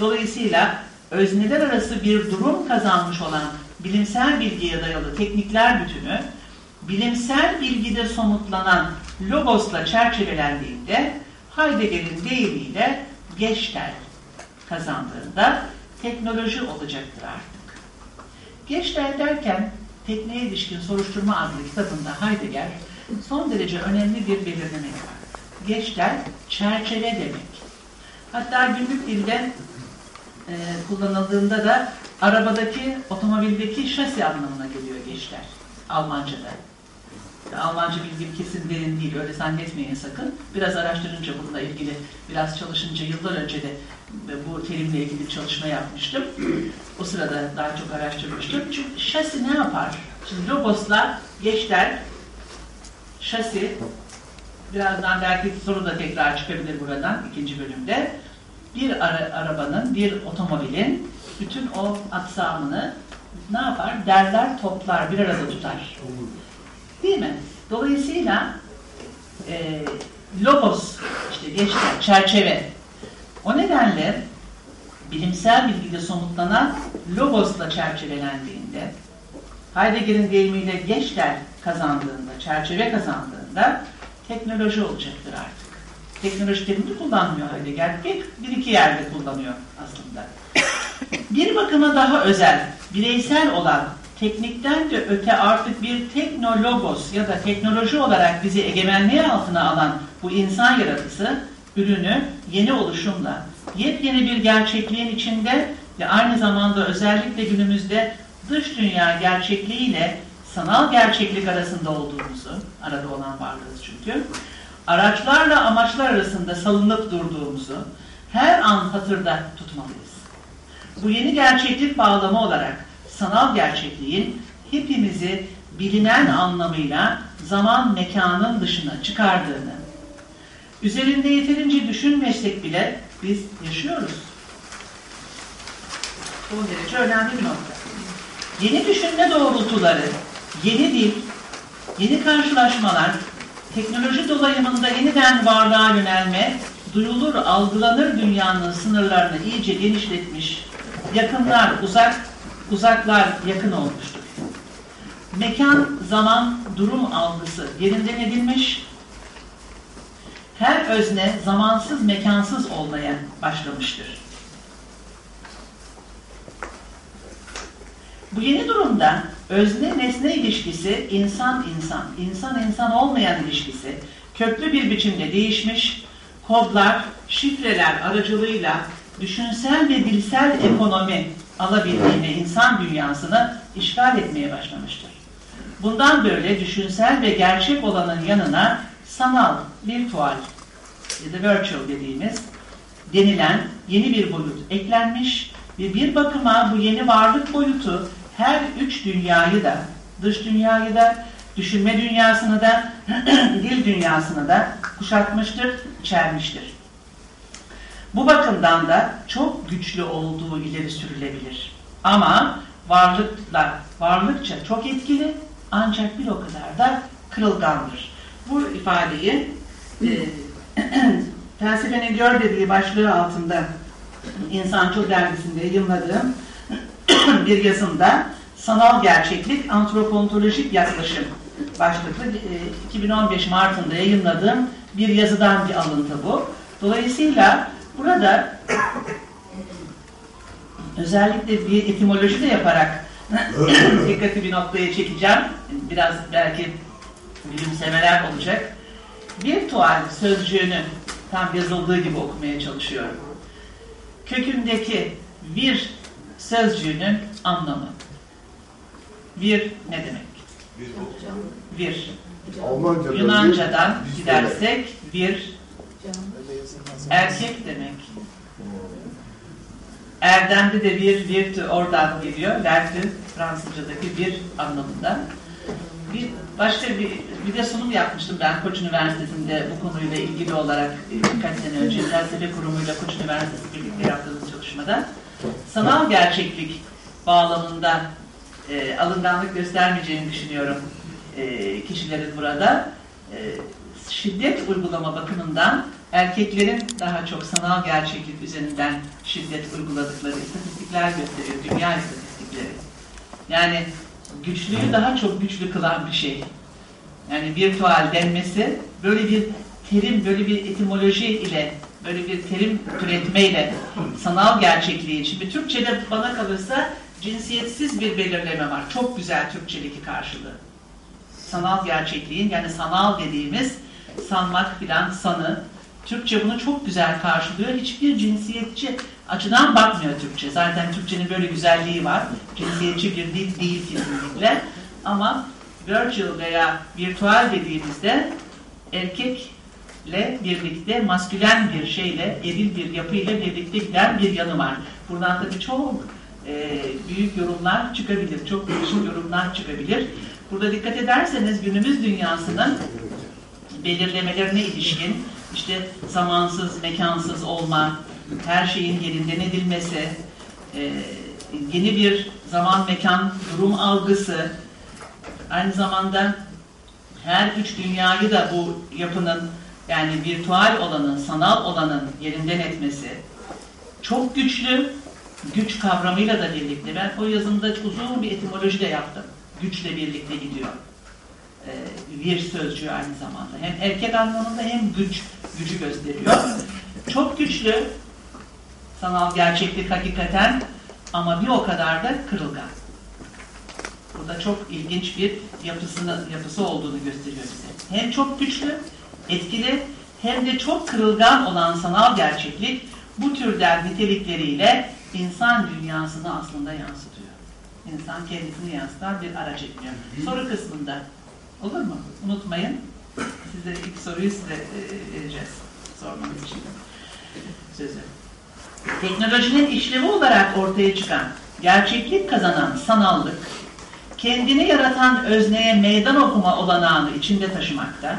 Dolayısıyla özneler arası bir durum kazanmış olan bilimsel bilgiye dayalı teknikler bütünü, bilimsel bilgide somutlanan logosla çerçevelendiğinde Heidegger'in deyimiyle Gestalt kazandığında teknoloji olacaktır artık. Gestalt derken tekneye ilişkin soruşturma adlı kitabında Heidegger son derece önemli bir belirleme yapar. Gestalt çerçeve demek. Hatta günlük dilde e, kullanıldığında da arabadaki, otomobildeki şasi anlamına geliyor Gestalt. Almanca'da. Almanca bilgim kesin derin değil, öyle zannetmeyin sakın. Biraz araştırınca bununla ilgili, biraz çalışınca yıllar önce de bu terimle ilgili çalışma yapmıştım. O sırada daha çok araştırmıştım. Çünkü şasi ne yapar? Şimdi logosla geçler, şasi, birazdan belki soru da tekrar çıkabilir buradan ikinci bölümde. Bir ara, arabanın, bir otomobilin bütün o aksamını ne yapar? Derler, toplar, bir arada tutar. Değil mi? Dolayısıyla e, logos, işte geçler, çerçeve. O nedenle bilimsel bilgide somutlanan logosla çerçevelendiğinde, Heidegger'in deyimiyle geçler kazandığında, çerçeve kazandığında teknoloji olacaktır artık. Teknoloji terimini kullanmıyor Heidegger. Bir, bir iki yerde kullanıyor aslında. Bir bakıma daha özel, bireysel olan teknikten de öte artık bir teknologos ya da teknoloji olarak bizi egemenliği altına alan bu insan yaratısı ürünü yeni oluşumla, yepyeni bir gerçekliğin içinde ve aynı zamanda özellikle günümüzde dış dünya gerçekliğiyle sanal gerçeklik arasında olduğumuzu, arada olan varlığız çünkü, araçlarla amaçlar arasında salınıp durduğumuzu her an hatırda tutmalıyız. Bu yeni gerçeklik bağlamı olarak sanal gerçekliğin hepimizi bilinen anlamıyla zaman mekanın dışına çıkardığını, üzerinde yeterince düşünmesek bile biz yaşıyoruz. Bu derece önemli bir nokta. Yeni düşünme doğrultuları, yeni dil, yeni karşılaşmalar, teknoloji dolayımında yeniden varlığa yönelme, duyulur, algılanır dünyanın sınırlarını iyice genişletmiş, yakınlar, uzak, uzaklar yakın olmuştur. Mekan, zaman, durum algısı yerinden edilmiş, her özne zamansız, mekansız olmaya başlamıştır. Bu yeni durumda özne-nesne ilişkisi insan-insan, insan-insan olmayan ilişkisi köklü bir biçimde değişmiş, kodlar, şifreler aracılığıyla düşünsel ve dilsel ekonomi alabildiğine insan dünyasını işgal etmeye başlamıştır. Bundan böyle düşünsel ve gerçek olanın yanına sanal, virtual ya da virtual dediğimiz denilen yeni bir boyut eklenmiş ve bir bakıma bu yeni varlık boyutu her üç dünyayı da, dış dünyayı da, düşünme dünyasını da, dil dünyasını da kuşatmıştır, içermiştir. Bu bakımdan da çok güçlü olduğu ileri sürülebilir. Ama varlıkla, varlıkça çok etkili ancak bir o kadar da kırılgandır. Bu ifadeyi e, felsefenin gör dediği başlığı altında İnsançıl dergisinde yayınladığım bir yazımda sanal gerçeklik antropontolojik yaklaşım başlıklı 2015 Mart'ında yayınladığım bir yazıdan bir alıntı bu. Dolayısıyla burada özellikle bir etimoloji de yaparak dikkati bir noktaya çekeceğim. Biraz belki gülümsemeler olacak. Virtual sözcüğünü tam yazıldığı gibi okumaya çalışıyorum. Kökündeki bir sözcüğünün anlamı. Bir ne demek? Bir. Almanca'da Yunanca'dan bir- gidersek bir erkek demek. Erdem'de de bir virtü oradan geliyor. Vertü Fransızcadaki bir anlamında. Bir başka bir, bir de sunum yapmıştım ben Koç Üniversitesi'nde bu konuyla ilgili olarak e, birkaç sene önce felsefe kurumuyla Koç Üniversitesi birlikte yaptığımız çalışmada sanal gerçeklik bağlamında e, alınganlık göstermeyeceğini düşünüyorum e, kişilerin burada. E, şiddet uygulama bakımından erkeklerin daha çok sanal gerçeklik üzerinden şiddet uyguladıkları istatistikler gösteriyor, dünya istatistikleri. Yani güçlüyü daha çok güçlü kılan bir şey. Yani virtual denmesi böyle bir terim, böyle bir etimoloji ile, böyle bir terim türetmeyle sanal gerçekliği. Şimdi Türkçe'de bana kalırsa cinsiyetsiz bir belirleme var. Çok güzel Türkçedeki karşılığı. Sanal gerçekliğin yani sanal dediğimiz sanmak filan sanı. Türkçe bunu çok güzel karşılıyor. Hiçbir cinsiyetçi açıdan bakmıyor Türkçe. Zaten Türkçenin böyle güzelliği var. Cinsiyetçi bir dil değil kesinlikle. Ama virtual veya virtual dediğimizde erkekle birlikte maskülen bir şeyle, eril bir yapıyla birlikte giden bir yanı var. Buradan tabii çok e, büyük yorumlar çıkabilir. Çok değişik yorumlar çıkabilir. Burada dikkat ederseniz günümüz dünyasının belirlemelerine ilişkin işte zamansız, mekansız olma, her şeyin yerinden edilmesi, e, yeni bir zaman mekan durum algısı, aynı zamanda her üç dünyayı da bu yapının yani virtual olanın, sanal olanın yerinden etmesi çok güçlü, güç kavramıyla da birlikte. Ben o yazımda uzun bir etimoloji de yaptım. Güçle birlikte gidiyor e, bir sözcüğü aynı zamanda. Hem erkek anlamında hem güç, gücü gösteriyor. Çok güçlü, sanal gerçeklik hakikaten ama bir o kadar da kırılgan. Burada çok ilginç bir yapısını, yapısı olduğunu gösteriyor bize. Hem çok güçlü, etkili hem de çok kırılgan olan sanal gerçeklik bu türden nitelikleriyle insan dünyasını aslında yansıtıyor. İnsan kendisini yansıtan bir araç ediniyor. Soru kısmında Olur mu? Unutmayın. Size ilk soruyu size e, vereceğiz. Sormanız için. Sözü. Teknolojinin işlevi olarak ortaya çıkan, gerçeklik kazanan sanallık, kendini yaratan özneye meydan okuma olanağını içinde taşımakta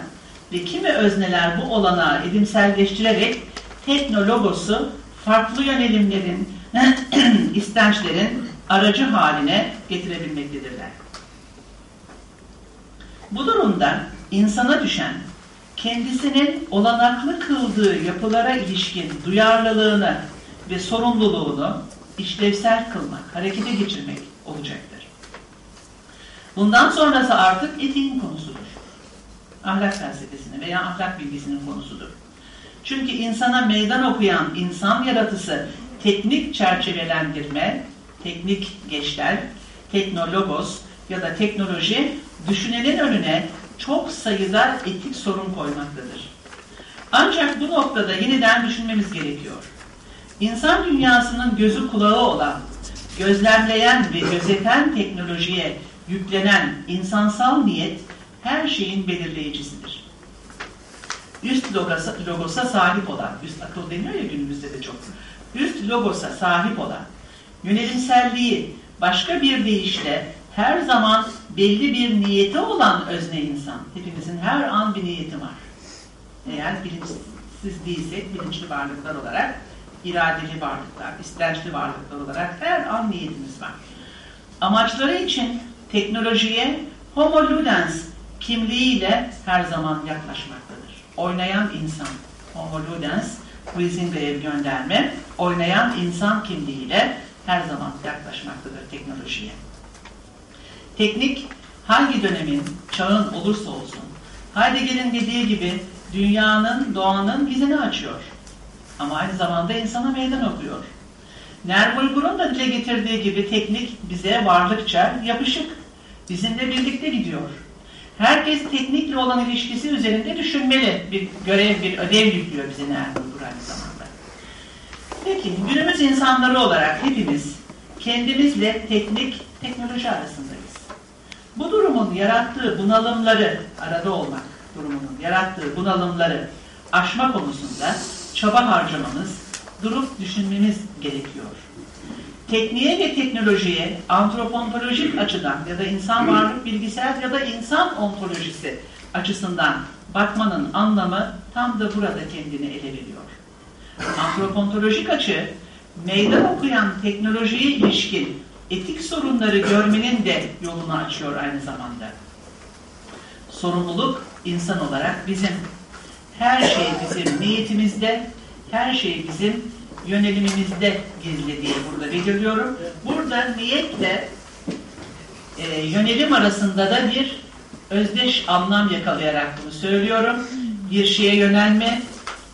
ve kimi özneler bu olanağı edimselleştirerek teknologosu farklı yönelimlerin, istençlerin aracı haline getirebilmektedirler. Bu durumda insana düşen kendisinin olanaklı kıldığı yapılara ilişkin duyarlılığını ve sorumluluğunu işlevsel kılmak, harekete geçirmek olacaktır. Bundan sonrası artık etiğin konusudur. Ahlak felsefesinin veya ahlak bilgisinin konusudur. Çünkü insana meydan okuyan insan yaratısı teknik çerçevelendirme, teknik geçler, teknologos ya da teknoloji düşünenin önüne çok sayıda etik sorun koymaktadır. Ancak bu noktada yeniden düşünmemiz gerekiyor. İnsan dünyasının gözü kulağı olan, gözlemleyen ve gözeten teknolojiye yüklenen insansal niyet her şeyin belirleyicisidir. Üst logosa, logosa sahip olan, üst akıl deniyor ya günümüzde de çok. Üst logosa sahip olan, yönelimselliği başka bir deyişle her zaman belli bir niyeti olan özne insan. Hepimizin her an bir niyeti var. Eğer bilinçsiz değilsek, bilinçli varlıklar olarak, iradeli varlıklar, istençli varlıklar olarak her an niyetimiz var. Amaçları için teknolojiye homo ludens kimliğiyle her zaman yaklaşmaktadır. Oynayan insan, homo ludens, Huizinga'ya gönderme, oynayan insan kimliğiyle her zaman yaklaşmaktadır teknolojiye. Teknik hangi dönemin, çağın olursa olsun, Heidegger'in dediği gibi dünyanın, doğanın gizini açıyor. Ama aynı zamanda insana meydan okuyor. Nervulgur'un da dile getirdiği gibi teknik bize varlıkça yapışık. Bizimle birlikte gidiyor. Herkes teknikle olan ilişkisi üzerinde düşünmeli. Bir görev, bir ödev yüklüyor bize Nervulgur aynı zamanda. Peki, günümüz insanları olarak hepimiz kendimizle teknik, teknoloji arasındayız. Bu durumun yarattığı bunalımları, arada olmak durumunun yarattığı bunalımları aşma konusunda çaba harcamamız, durup düşünmemiz gerekiyor. Tekniğe ve teknolojiye antropontolojik açıdan ya da insan varlık bilgisel ya da insan ontolojisi açısından bakmanın anlamı tam da burada kendini ele veriyor. Antropontolojik açı, meydan okuyan teknolojiye ilişkin etik sorunları görmenin de yolunu açıyor aynı zamanda. Sorumluluk insan olarak bizim. Her şey bizim niyetimizde, her şey bizim yönelimimizde gizli diye burada belirliyorum. Burada niyetle e, yönelim arasında da bir özdeş anlam yakalayarak bunu söylüyorum. Bir şeye yönelme,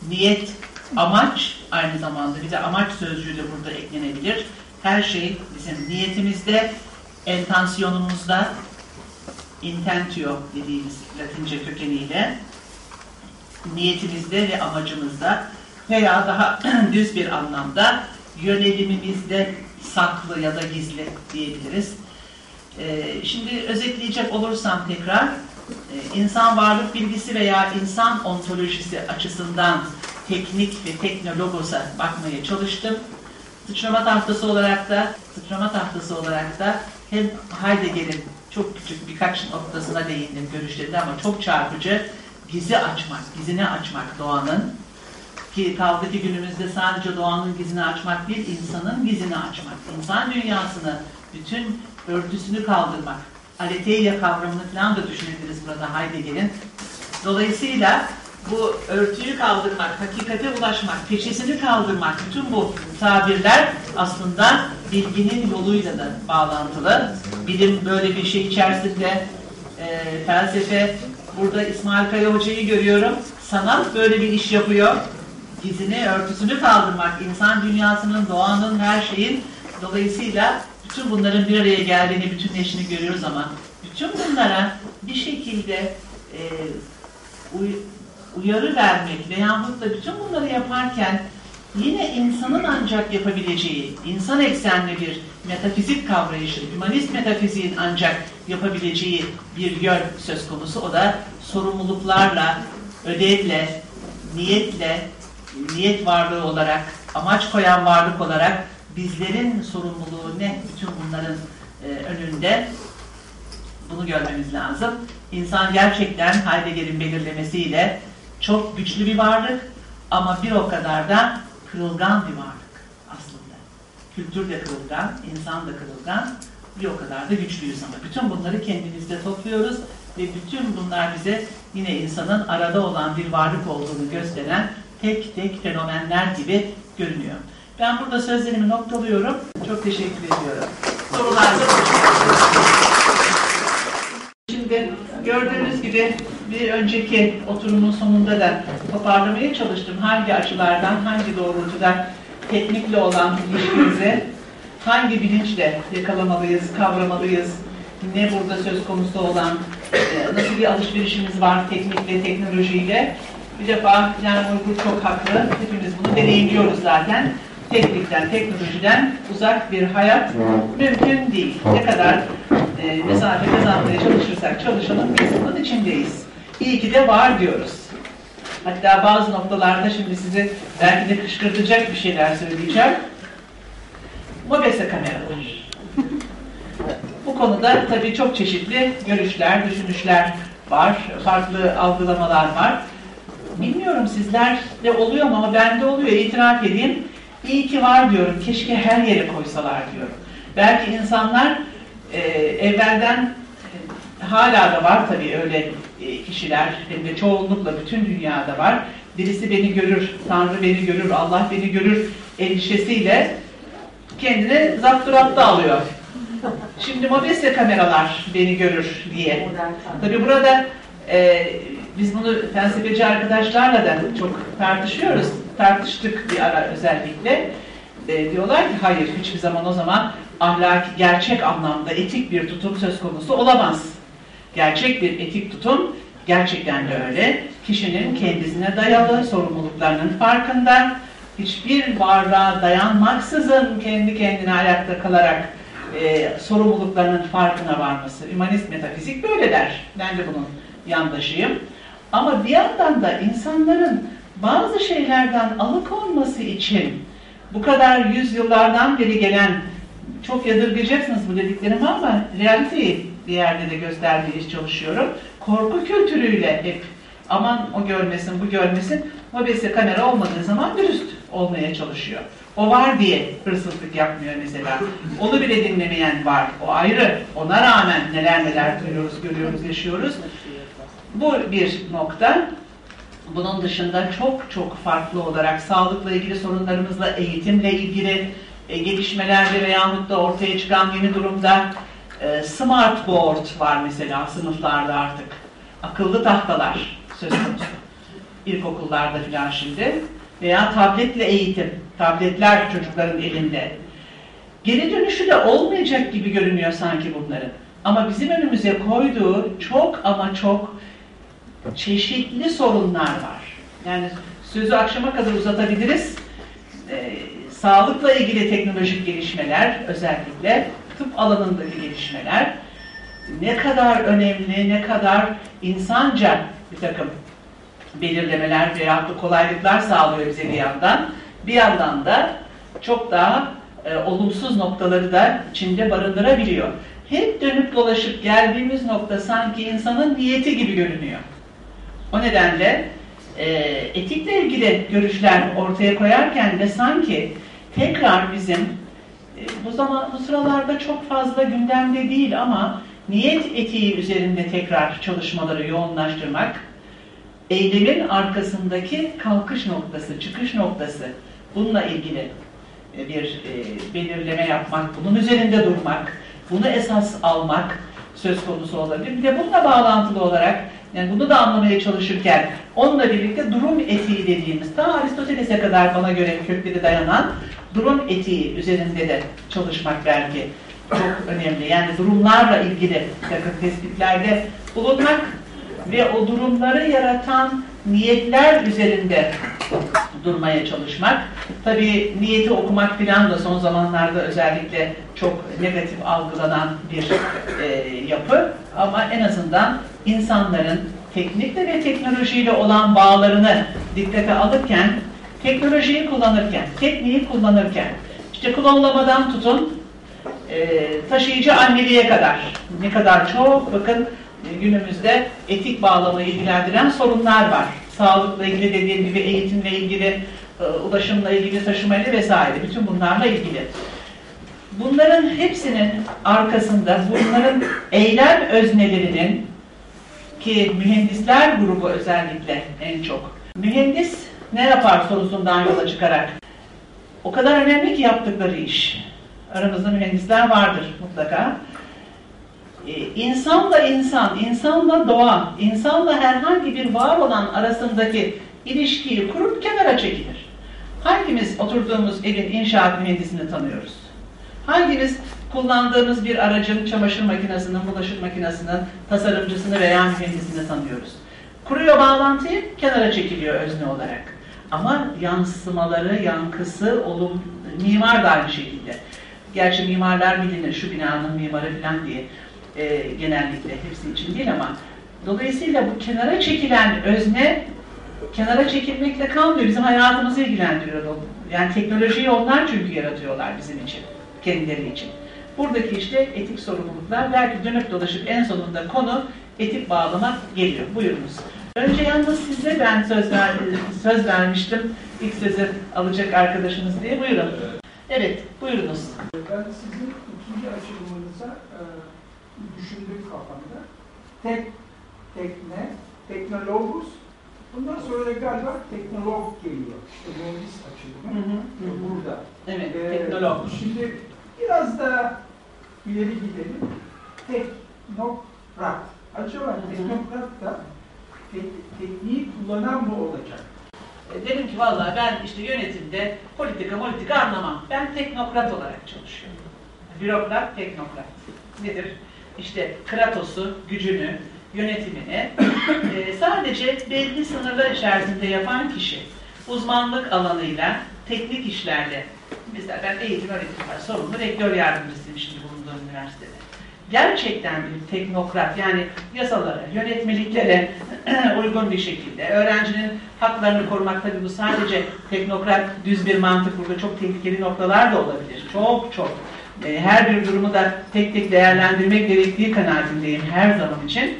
niyet, amaç aynı zamanda bir de amaç sözcüğü de burada eklenebilir. Her şey bizim niyetimizde, entansiyonumuzda, intentio dediğimiz latince kökeniyle niyetimizde ve amacımızda veya daha düz bir anlamda yönelimimizde saklı ya da gizli diyebiliriz. Ee, şimdi özetleyecek olursam tekrar e, insan varlık bilgisi veya insan ontolojisi açısından teknik ve teknologosa bakmaya çalıştım. Sıçrama tahtası olarak da sıçrama tahtası olarak da hem Heidegger'in çok küçük birkaç noktasına değindim görüşlerinde ama çok çarpıcı gizi açmak, gizini açmak doğanın ki kaldı ki günümüzde sadece doğanın gizini açmak değil, insanın gizini açmak, insan dünyasını bütün örtüsünü kaldırmak, aletheia kavramını falan da düşünebiliriz burada Heidegger'in. Dolayısıyla bu örtüyü kaldırmak, hakikate ulaşmak, peşesini kaldırmak, bütün bu tabirler aslında bilginin yoluyla da bağlantılı. Bilim böyle bir şey içerisinde e, felsefe, burada İsmail Kaya Hoca'yı görüyorum. Sanat böyle bir iş yapıyor. Gizini, örtüsünü kaldırmak, insan dünyasının, doğanın, her şeyin dolayısıyla bütün bunların bir araya geldiğini, bütünleşini görüyoruz ama bütün bunlara bir şekilde e, uy uyarı vermek veyahut da bütün bunları yaparken yine insanın ancak yapabileceği, insan eksenli bir metafizik kavrayışı, humanist metafiziğin ancak yapabileceği bir yön söz konusu. O da sorumluluklarla, ödevle, niyetle, niyet varlığı olarak, amaç koyan varlık olarak bizlerin sorumluluğu ne bütün bunların e, önünde bunu görmemiz lazım. İnsan gerçekten Heidegger'in belirlemesiyle çok güçlü bir varlık ama bir o kadar da kırılgan bir varlık aslında. Kültür de kırılgan, insan da kırılgan, bir o kadar da güçlüyüz ama bütün bunları kendimizde topluyoruz ve bütün bunlar bize yine insanın arada olan bir varlık olduğunu gösteren tek tek fenomenler gibi görünüyor. Ben burada sözlerimi noktalıyorum. Çok teşekkür ediyorum. Sorularınızı Şimdi gördüğünüz gibi bir önceki oturumun sonunda da toparlamaya çalıştım. Hangi açılardan, hangi doğrultuda teknikle olan ilişkimizi hangi bilinçle yakalamalıyız, kavramalıyız, ne burada söz konusu olan, nasıl bir alışverişimiz var teknikle, teknolojiyle. Bir defa yani Uygur çok haklı, hepimiz bunu deneyimliyoruz zaten. Teknikten, teknolojiden uzak bir hayat mümkün değil. Ne kadar e, mesafe kazanmaya çalışırsak çalışalım biz bunun içindeyiz. İyi ki de var diyoruz. Hatta bazı noktalarda şimdi size belki de kışkırtacak bir şeyler söyleyeceğim. Mobese kameralar. Bu konuda tabii çok çeşitli görüşler, düşünüşler var, farklı algılamalar var. Bilmiyorum sizlerde oluyor mu ama bende oluyor, itiraf edeyim. İyi ki var diyorum, keşke her yere koysalar diyorum. Belki insanlar e, evvelden e, hala da var tabii öyle e, kişiler, hem de çoğunlukla bütün dünyada var. Birisi beni görür, Tanrı beni görür, Allah beni görür endişesiyle kendini zapturapta alıyor. Şimdi mobese kameralar beni görür diye. Tabii burada e, biz bunu felsefeci arkadaşlarla da çok tartışıyoruz. Tartıştık bir ara özellikle. E, diyorlar ki hayır hiçbir zaman o zaman ahlaki, gerçek anlamda etik bir tutum söz konusu olamaz. Gerçek bir etik tutum gerçekten de öyle. Kişinin kendisine dayalı sorumluluklarının farkında, hiçbir varlığa dayanmaksızın kendi kendine ayakta kalarak e, sorumluluklarının farkına varması. Hümanist metafizik böyle der. Ben de bunun yandaşıyım. Ama bir yandan da insanların bazı şeylerden alıkonması için bu kadar yüzyıllardan beri gelen çok yadırgayacaksınız bu dediklerimi ama realiteyi bir yerde de göstermeye çalışıyorum. Korku kültürüyle hep aman o görmesin bu görmesin mobese kamera olmadığı zaman dürüst olmaya çalışıyor. O var diye hırsızlık yapmıyor mesela. Onu bile dinlemeyen var. O ayrı. Ona rağmen neler neler duyuyoruz, görüyoruz, yaşıyoruz. Bu bir nokta. Bunun dışında çok çok farklı olarak sağlıkla ilgili sorunlarımızla, eğitimle ilgili e, gelişmelerde veyahut da ortaya çıkan yeni durumda e, smart board var mesela sınıflarda artık. Akıllı tahtalar söz konusu. İlkokullarda filan şimdi. Veya tabletle eğitim. Tabletler çocukların elinde. Geri dönüşü de olmayacak gibi görünüyor sanki bunların. Ama bizim önümüze koyduğu çok ama çok çeşitli sorunlar var. Yani sözü akşama kadar uzatabiliriz. Ee, sağlıkla ilgili teknolojik gelişmeler özellikle tıp alanındaki gelişmeler ne kadar önemli, ne kadar insanca bir takım belirlemeler veya da kolaylıklar sağlıyor bize bir yandan. Bir yandan da çok daha e, olumsuz noktaları da içinde barındırabiliyor. Hep dönüp dolaşıp geldiğimiz nokta sanki insanın niyeti gibi görünüyor. O nedenle e, etikle ilgili görüşler ortaya koyarken de sanki tekrar bizim e, bu zaman bu sıralarda çok fazla gündemde değil ama niyet etiği üzerinde tekrar çalışmaları yoğunlaştırmak, eylemin arkasındaki kalkış noktası, çıkış noktası bununla ilgili e, bir e, belirleme yapmak, bunun üzerinde durmak, bunu esas almak söz konusu olabilir. Bir de bununla bağlantılı olarak yani bunu da anlamaya çalışırken onunla birlikte durum etiği dediğimiz ta Aristoteles'e kadar bana göre kökleri dayanan durum etiği üzerinde de çalışmak belki çok önemli. Yani durumlarla ilgili takım tespitlerde bulunmak ve o durumları yaratan niyetler üzerinde durmaya çalışmak. Tabii niyeti okumak filan da son zamanlarda özellikle çok negatif algılanan bir e, yapı. Ama en azından insanların teknikle ve teknolojiyle olan bağlarını dikkate alırken, teknolojiyi kullanırken, tekniği kullanırken, işte klonlamadan tutun, e, taşıyıcı anneliğe kadar ne kadar çok bakın e, günümüzde etik bağlamı ilgilendiren sorunlar var. Sağlıkla ilgili dediğim gibi eğitimle ilgili, e, ulaşımla ilgili, taşımayla vesaire. Bütün bunlarla ilgili. Bunların hepsinin arkasında bunların eylem öznelerinin ki mühendisler grubu özellikle en çok. Mühendis ne yapar sorusundan yola çıkarak. O kadar önemli ki yaptıkları iş. Aramızda mühendisler vardır mutlaka. Ee, insanla insan, insanla doğa, insanla herhangi bir var olan arasındaki ilişkiyi kurup kenara çekilir. Hangimiz oturduğumuz evin inşaat mühendisini tanıyoruz? Hangimiz kullandığımız bir aracın çamaşır makinesinin, bulaşık makinesinin tasarımcısını veya mühendisini tanıyoruz? Kuruyor bağlantıyı, kenara çekiliyor özne olarak. Ama yansımaları, yankısı, olum, mimar da aynı şekilde. Gerçi mimarlar bilinir, şu binanın mimarı falan diye. e, genellikle hepsi için değil ama dolayısıyla bu kenara çekilen özne kenara çekilmekle kalmıyor. Bizim hayatımızı ilgilendiriyor. Yani teknolojiyi onlar çünkü yaratıyorlar bizim için, kendileri için. Buradaki işte etik sorumluluklar belki dönüp dolaşıp en sonunda konu etik bağlamak geliyor. Buyurunuz. Önce yalnız size ben söz, ver, söz vermiştim. İlk sözü alacak arkadaşınız diye. Buyurun. Evet, buyurunuz. Ben sizin ikinci açılımınıza e, düşündüm kafamda. Tek, tekne, teknologus. Bundan sonra da galiba teknolog geliyor. İşte mühendis açılımı. Hı hı, hı hı. Burada. Evet, Ee, teknolog. Şimdi biraz daha ileri gidelim. Teknokrat. Acaba teknokrat da tek, tekniği kullanan mı olacak? E, Dedim ki vallahi ben işte yönetimde politika politika anlamam. Ben teknokrat olarak çalışıyorum. Bürokrat, teknokrat. Nedir? İşte kratosu, gücünü, yönetimini e, sadece belli sınırlar içerisinde yapan kişi uzmanlık alanıyla, teknik işlerle mesela ben eğitim öğretim var, sorumlu rektör yardımcısıyım şimdi bulunduğum üniversitede. Gerçekten bir teknokrat yani yasalara, yönetmeliklere uygun bir şekilde öğrencinin haklarını korumak tabii bu sadece teknokrat düz bir mantık burada çok tehlikeli noktalar da olabilir. Çok çok. E, her bir durumu da tek tek değerlendirmek gerektiği kanaatindeyim her zaman için.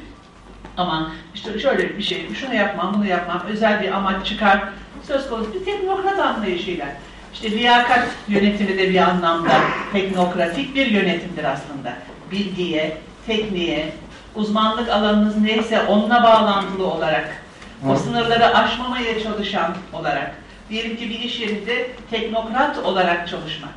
Ama işte şöyle bir şey, şunu yapmam, bunu yapmam, özel bir amaç çıkar. Söz konusu bir teknokrat anlayışıyla. İşte liyakat yönetimi de bir anlamda teknokratik bir yönetimdir aslında. Bilgiye, tekniğe, uzmanlık alanınız neyse onunla bağlantılı olarak, o sınırları aşmamaya çalışan olarak, diyelim ki bir iş yerinde teknokrat olarak çalışmak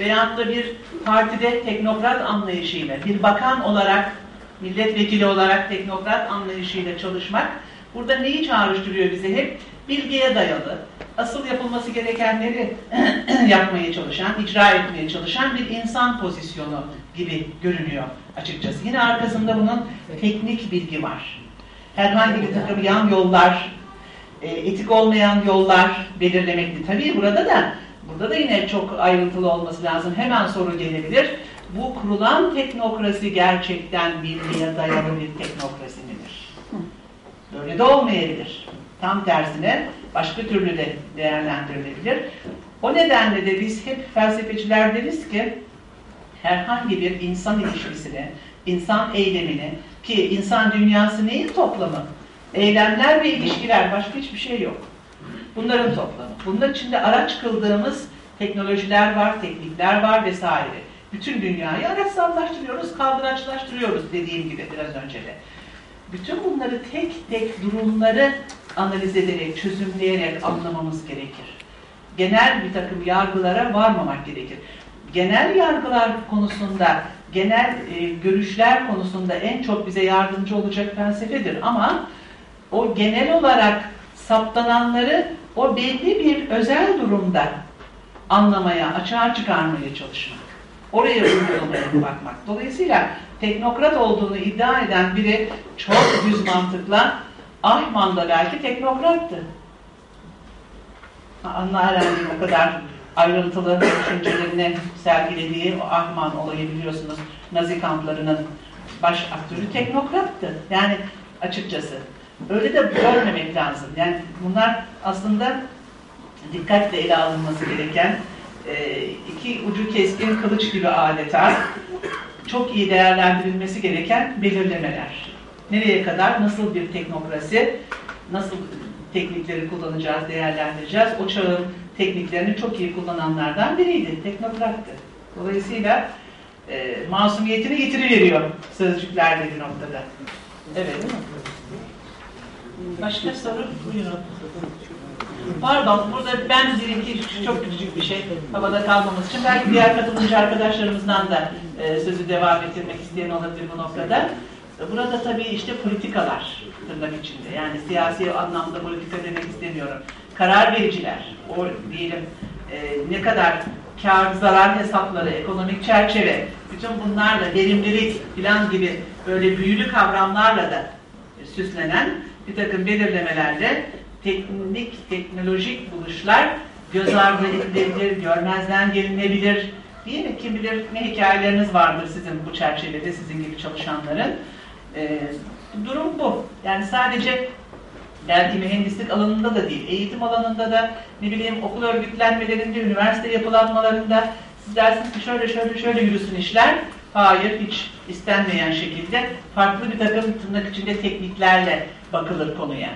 veyahut da bir partide teknokrat anlayışıyla, bir bakan olarak milletvekili olarak teknokrat anlayışıyla çalışmak burada neyi çağrıştırıyor bize hep? Bilgiye dayalı, asıl yapılması gerekenleri yapmaya çalışan, icra etmeye çalışan bir insan pozisyonu gibi görünüyor açıkçası. Yine arkasında bunun teknik bilgi var. Herhangi bir takım yan yollar, e, etik olmayan yollar belirlemekti. Tabii burada da burada da yine çok ayrıntılı olması lazım. Hemen soru gelebilir bu kurulan teknokrasi gerçekten bilgiye dayalı bir teknokrasi midir? Böyle de olmayabilir. Tam tersine başka türlü de değerlendirilebilir. O nedenle de biz hep felsefeciler deriz ki herhangi bir insan ilişkisini, insan eylemini ki insan dünyası neyin toplamı? Eylemler ve ilişkiler başka hiçbir şey yok. Bunların toplamı. Bunlar içinde araç kıldığımız teknolojiler var, teknikler var vesaire bütün dünyayı araçsallaştırıyoruz, kaldıraçlaştırıyoruz dediğim gibi biraz önce de. Bütün bunları tek tek durumları analiz ederek, çözümleyerek anlamamız gerekir. Genel bir takım yargılara varmamak gerekir. Genel yargılar konusunda, genel e, görüşler konusunda en çok bize yardımcı olacak felsefedir ama o genel olarak saptananları o belli bir özel durumda anlamaya, açığa çıkarmaya çalışmak. Oraya uygulamaya bakmak. Dolayısıyla teknokrat olduğunu iddia eden biri çok düz mantıkla Ahman da belki teknokrattı. Anna Arendt'in o kadar ayrıntılı düşüncelerini sergilediği o Ahman olayı biliyorsunuz. Nazi kamplarının baş aktörü teknokrattı. Yani açıkçası. Öyle de görmemek lazım. Yani bunlar aslında dikkatle ele alınması gereken e, iki ucu keskin kılıç gibi adeta çok iyi değerlendirilmesi gereken belirlemeler. Nereye kadar, nasıl bir teknokrasi, nasıl teknikleri kullanacağız, değerlendireceğiz. O çağın tekniklerini çok iyi kullananlardan biriydi, teknokrattı. Dolayısıyla e, masumiyetini getiriveriyor sözcüklerde bir noktada. Evet. Başka soru? Buyurun. Pardon, burada ben bir iki çok küçük bir şey havada kalmamız için belki diğer katılımcı arkadaşlarımızdan da e, sözü devam ettirmek isteyen olabilir bu noktada. Burada tabii işte politikalar tırnak içinde. Yani siyasi anlamda politika demek istemiyorum. Karar vericiler, o diyelim e, ne kadar kar zarar hesapları, ekonomik çerçeve, bütün bunlarla verimlilik falan gibi böyle büyülü kavramlarla da süslenen bir takım belirlemelerle teknik, teknolojik buluşlar göz ardı edilebilir, görmezden gelinebilir Değil mi? Kim bilir ne hikayeleriniz vardır sizin bu çerçevede, sizin gibi çalışanların. Ee, durum bu. Yani sadece belki mühendislik alanında da değil, eğitim alanında da, ne bileyim okul örgütlenmelerinde, üniversite yapılanmalarında siz dersiniz ki şöyle şöyle şöyle yürüsün işler. Hayır, hiç istenmeyen şekilde farklı bir takım tırnak içinde tekniklerle bakılır konuya.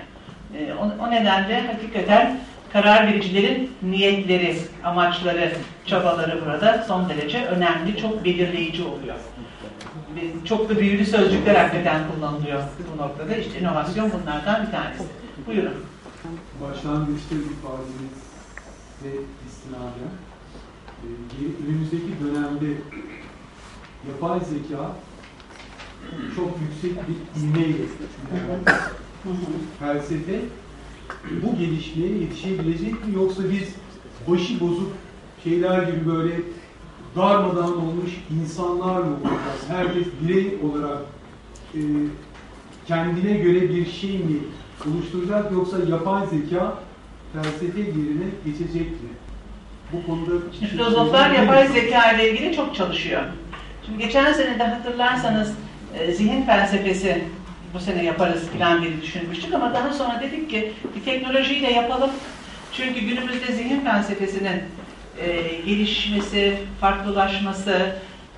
Ee, o, o nedenle hakikaten karar vericilerin niyetleri, amaçları, çabaları burada son derece önemli, çok belirleyici oluyor. Çok da büyülü sözcükler hakikaten kullanılıyor bu noktada. İşte inovasyon bunlardan bir tanesi. Buyurun. başlangıçta ifadenize istinaden e, önümüzdeki dönemde yapay zeka çok yüksek bir ivmeyle ilerler. felsefe bu gelişmeye yetişebilecek mi yoksa biz başı bozuk şeyler gibi böyle darmadağın olmuş insanlar mı olacağız? Herkes birey olarak e, kendine göre bir şey mi oluşturacak yoksa yapay zeka felsefe yerine geçecek mi? Bu konuda filozoflar yapay zeka ile ilgili çok çalışıyor. Şimdi geçen sene de hatırlarsanız e, zihin felsefesi bu sene yaparız filan diye düşünmüştük ama daha sonra dedik ki bir teknolojiyle yapalım. Çünkü günümüzde zihin felsefesinin e, gelişmesi, farklılaşması,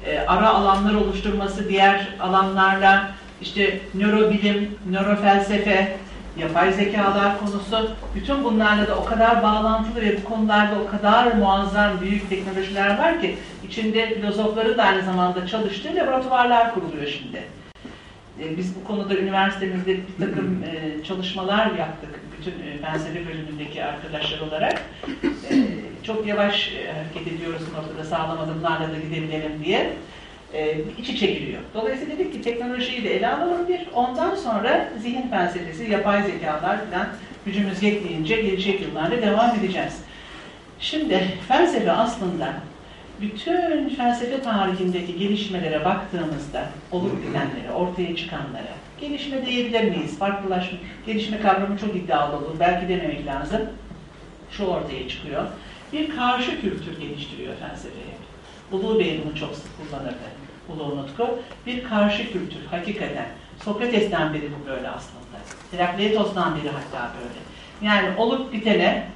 e, ara alanlar oluşturması diğer alanlarla işte nörobilim, nörofelsefe, yapay zekalar konusu bütün bunlarla da o kadar bağlantılı ve bu konularda o kadar muazzam büyük teknolojiler var ki içinde filozofları da aynı zamanda çalıştığı laboratuvarlar kuruluyor şimdi. E, Biz bu konuda üniversitemizde bir takım e, çalışmalar yaptık bütün e, felsefe bölümündeki arkadaşlar olarak. Çok yavaş hareket ediyoruz noktada sağlam adımlarla da gidebilelim diye. E, giriyor. Dolayısıyla dedik ki teknolojiyi de ele alalım bir. Ondan sonra zihin felsefesi, yapay zekalar falan gücümüz yettiğince gelecek yıllarda devam edeceğiz. Şimdi felsefe aslında bütün felsefe tarihindeki gelişmelere baktığımızda olup bitenlere, ortaya çıkanlara, gelişme diyebilir miyiz? Farklılaşma, gelişme kavramı çok iddialı olur. Belki dememek lazım. Şu ortaya çıkıyor. Bir karşı kültür geliştiriyor felsefeye. Ulu Bey bunu çok sık kullanırdı. Ulu Nutku. Bir karşı kültür hakikaten. Sokrates'ten beri bu böyle aslında. Herakleitos'tan beri hatta böyle. Yani olup bitene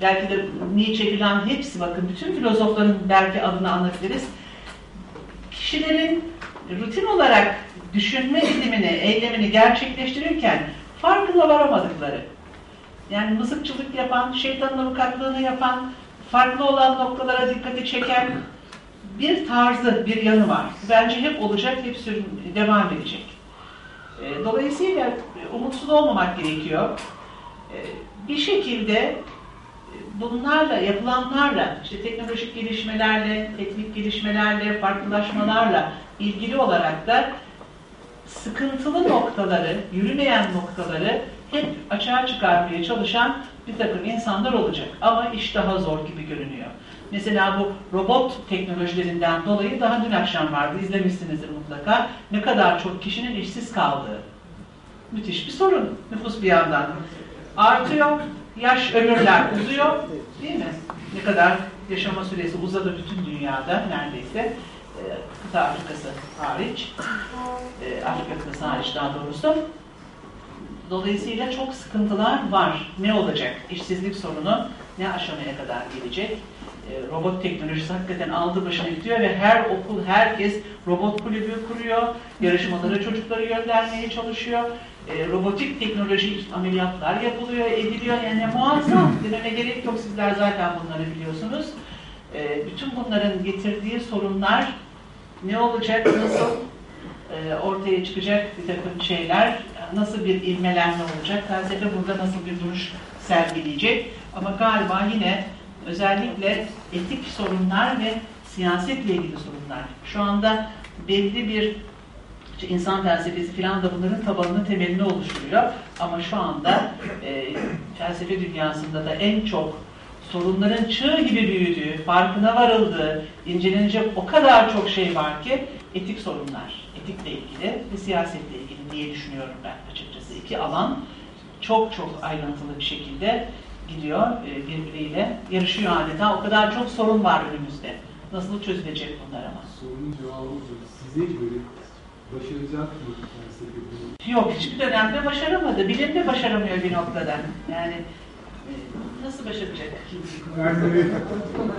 belki de Nietzsche falan hepsi bakın bütün filozofların belki adını anlatırız. Kişilerin rutin olarak düşünme edimini, eylemini gerçekleştirirken farkına varamadıkları, yani mızıkçılık yapan, şeytanın avukatlığını yapan, farklı olan noktalara dikkati çeken bir tarzı, bir yanı var. Bence hep olacak, hep sürün, devam edecek. E, Dolayısıyla e, umutsuz olmamak gerekiyor. E, Bir şekilde bunlarla, yapılanlarla, işte teknolojik gelişmelerle, teknik gelişmelerle, farklılaşmalarla ilgili olarak da sıkıntılı noktaları, yürümeyen noktaları hep açığa çıkarmaya çalışan bir takım insanlar olacak. Ama iş daha zor gibi görünüyor. Mesela bu robot teknolojilerinden dolayı daha dün akşam vardı, izlemişsinizdir mutlaka. Ne kadar çok kişinin işsiz kaldığı. Müthiş bir sorun nüfus bir yandan. Artıyor, yaş ömürler uzuyor, değil mi? Ne kadar yaşama süresi uzadı bütün dünyada neredeyse. E, kıta Afrikası hariç, e, Afrika kıtası hariç daha doğrusu. Dolayısıyla çok sıkıntılar var. Ne olacak? İşsizlik sorunu ne aşamaya kadar gelecek? E, robot teknolojisi hakikaten aldı başını gidiyor ve her okul, herkes robot kulübü kuruyor. Yarışmalara çocukları göndermeye çalışıyor. E, robotik teknolojik ameliyatlar yapılıyor, ediliyor. Yani muazzam. Dememe gerek yok. Sizler zaten bunları biliyorsunuz. E, bütün bunların getirdiği sorunlar ne olacak, nasıl e, ortaya çıkacak bir takım şeyler, nasıl bir ilmelenme olacak, felsefe burada nasıl bir duruş sergileyecek. Ama galiba yine özellikle etik sorunlar ve siyasetle ilgili sorunlar. Şu anda belli bir işte insan felsefesi filan da bunların tabanını, temelini oluşturuyor. Ama şu anda e, felsefe dünyasında da en çok sorunların çığ gibi büyüdüğü, farkına varıldığı, incelenecek o kadar çok şey var ki etik sorunlar, etikle ilgili ve siyasetle ilgili diye düşünüyorum ben açıkçası. İki alan çok çok ayrıntılı bir şekilde gidiyor e, birbiriyle, yarışıyor adeta. O kadar çok sorun var önümüzde. Nasıl çözülecek bunlar ama? Sorunun cevabı bu. Size göre başaracak mı felsefe? Yok, hiçbir dönemde başaramadı. Bilim de başaramıyor bir noktada. Yani e, nasıl başaracak?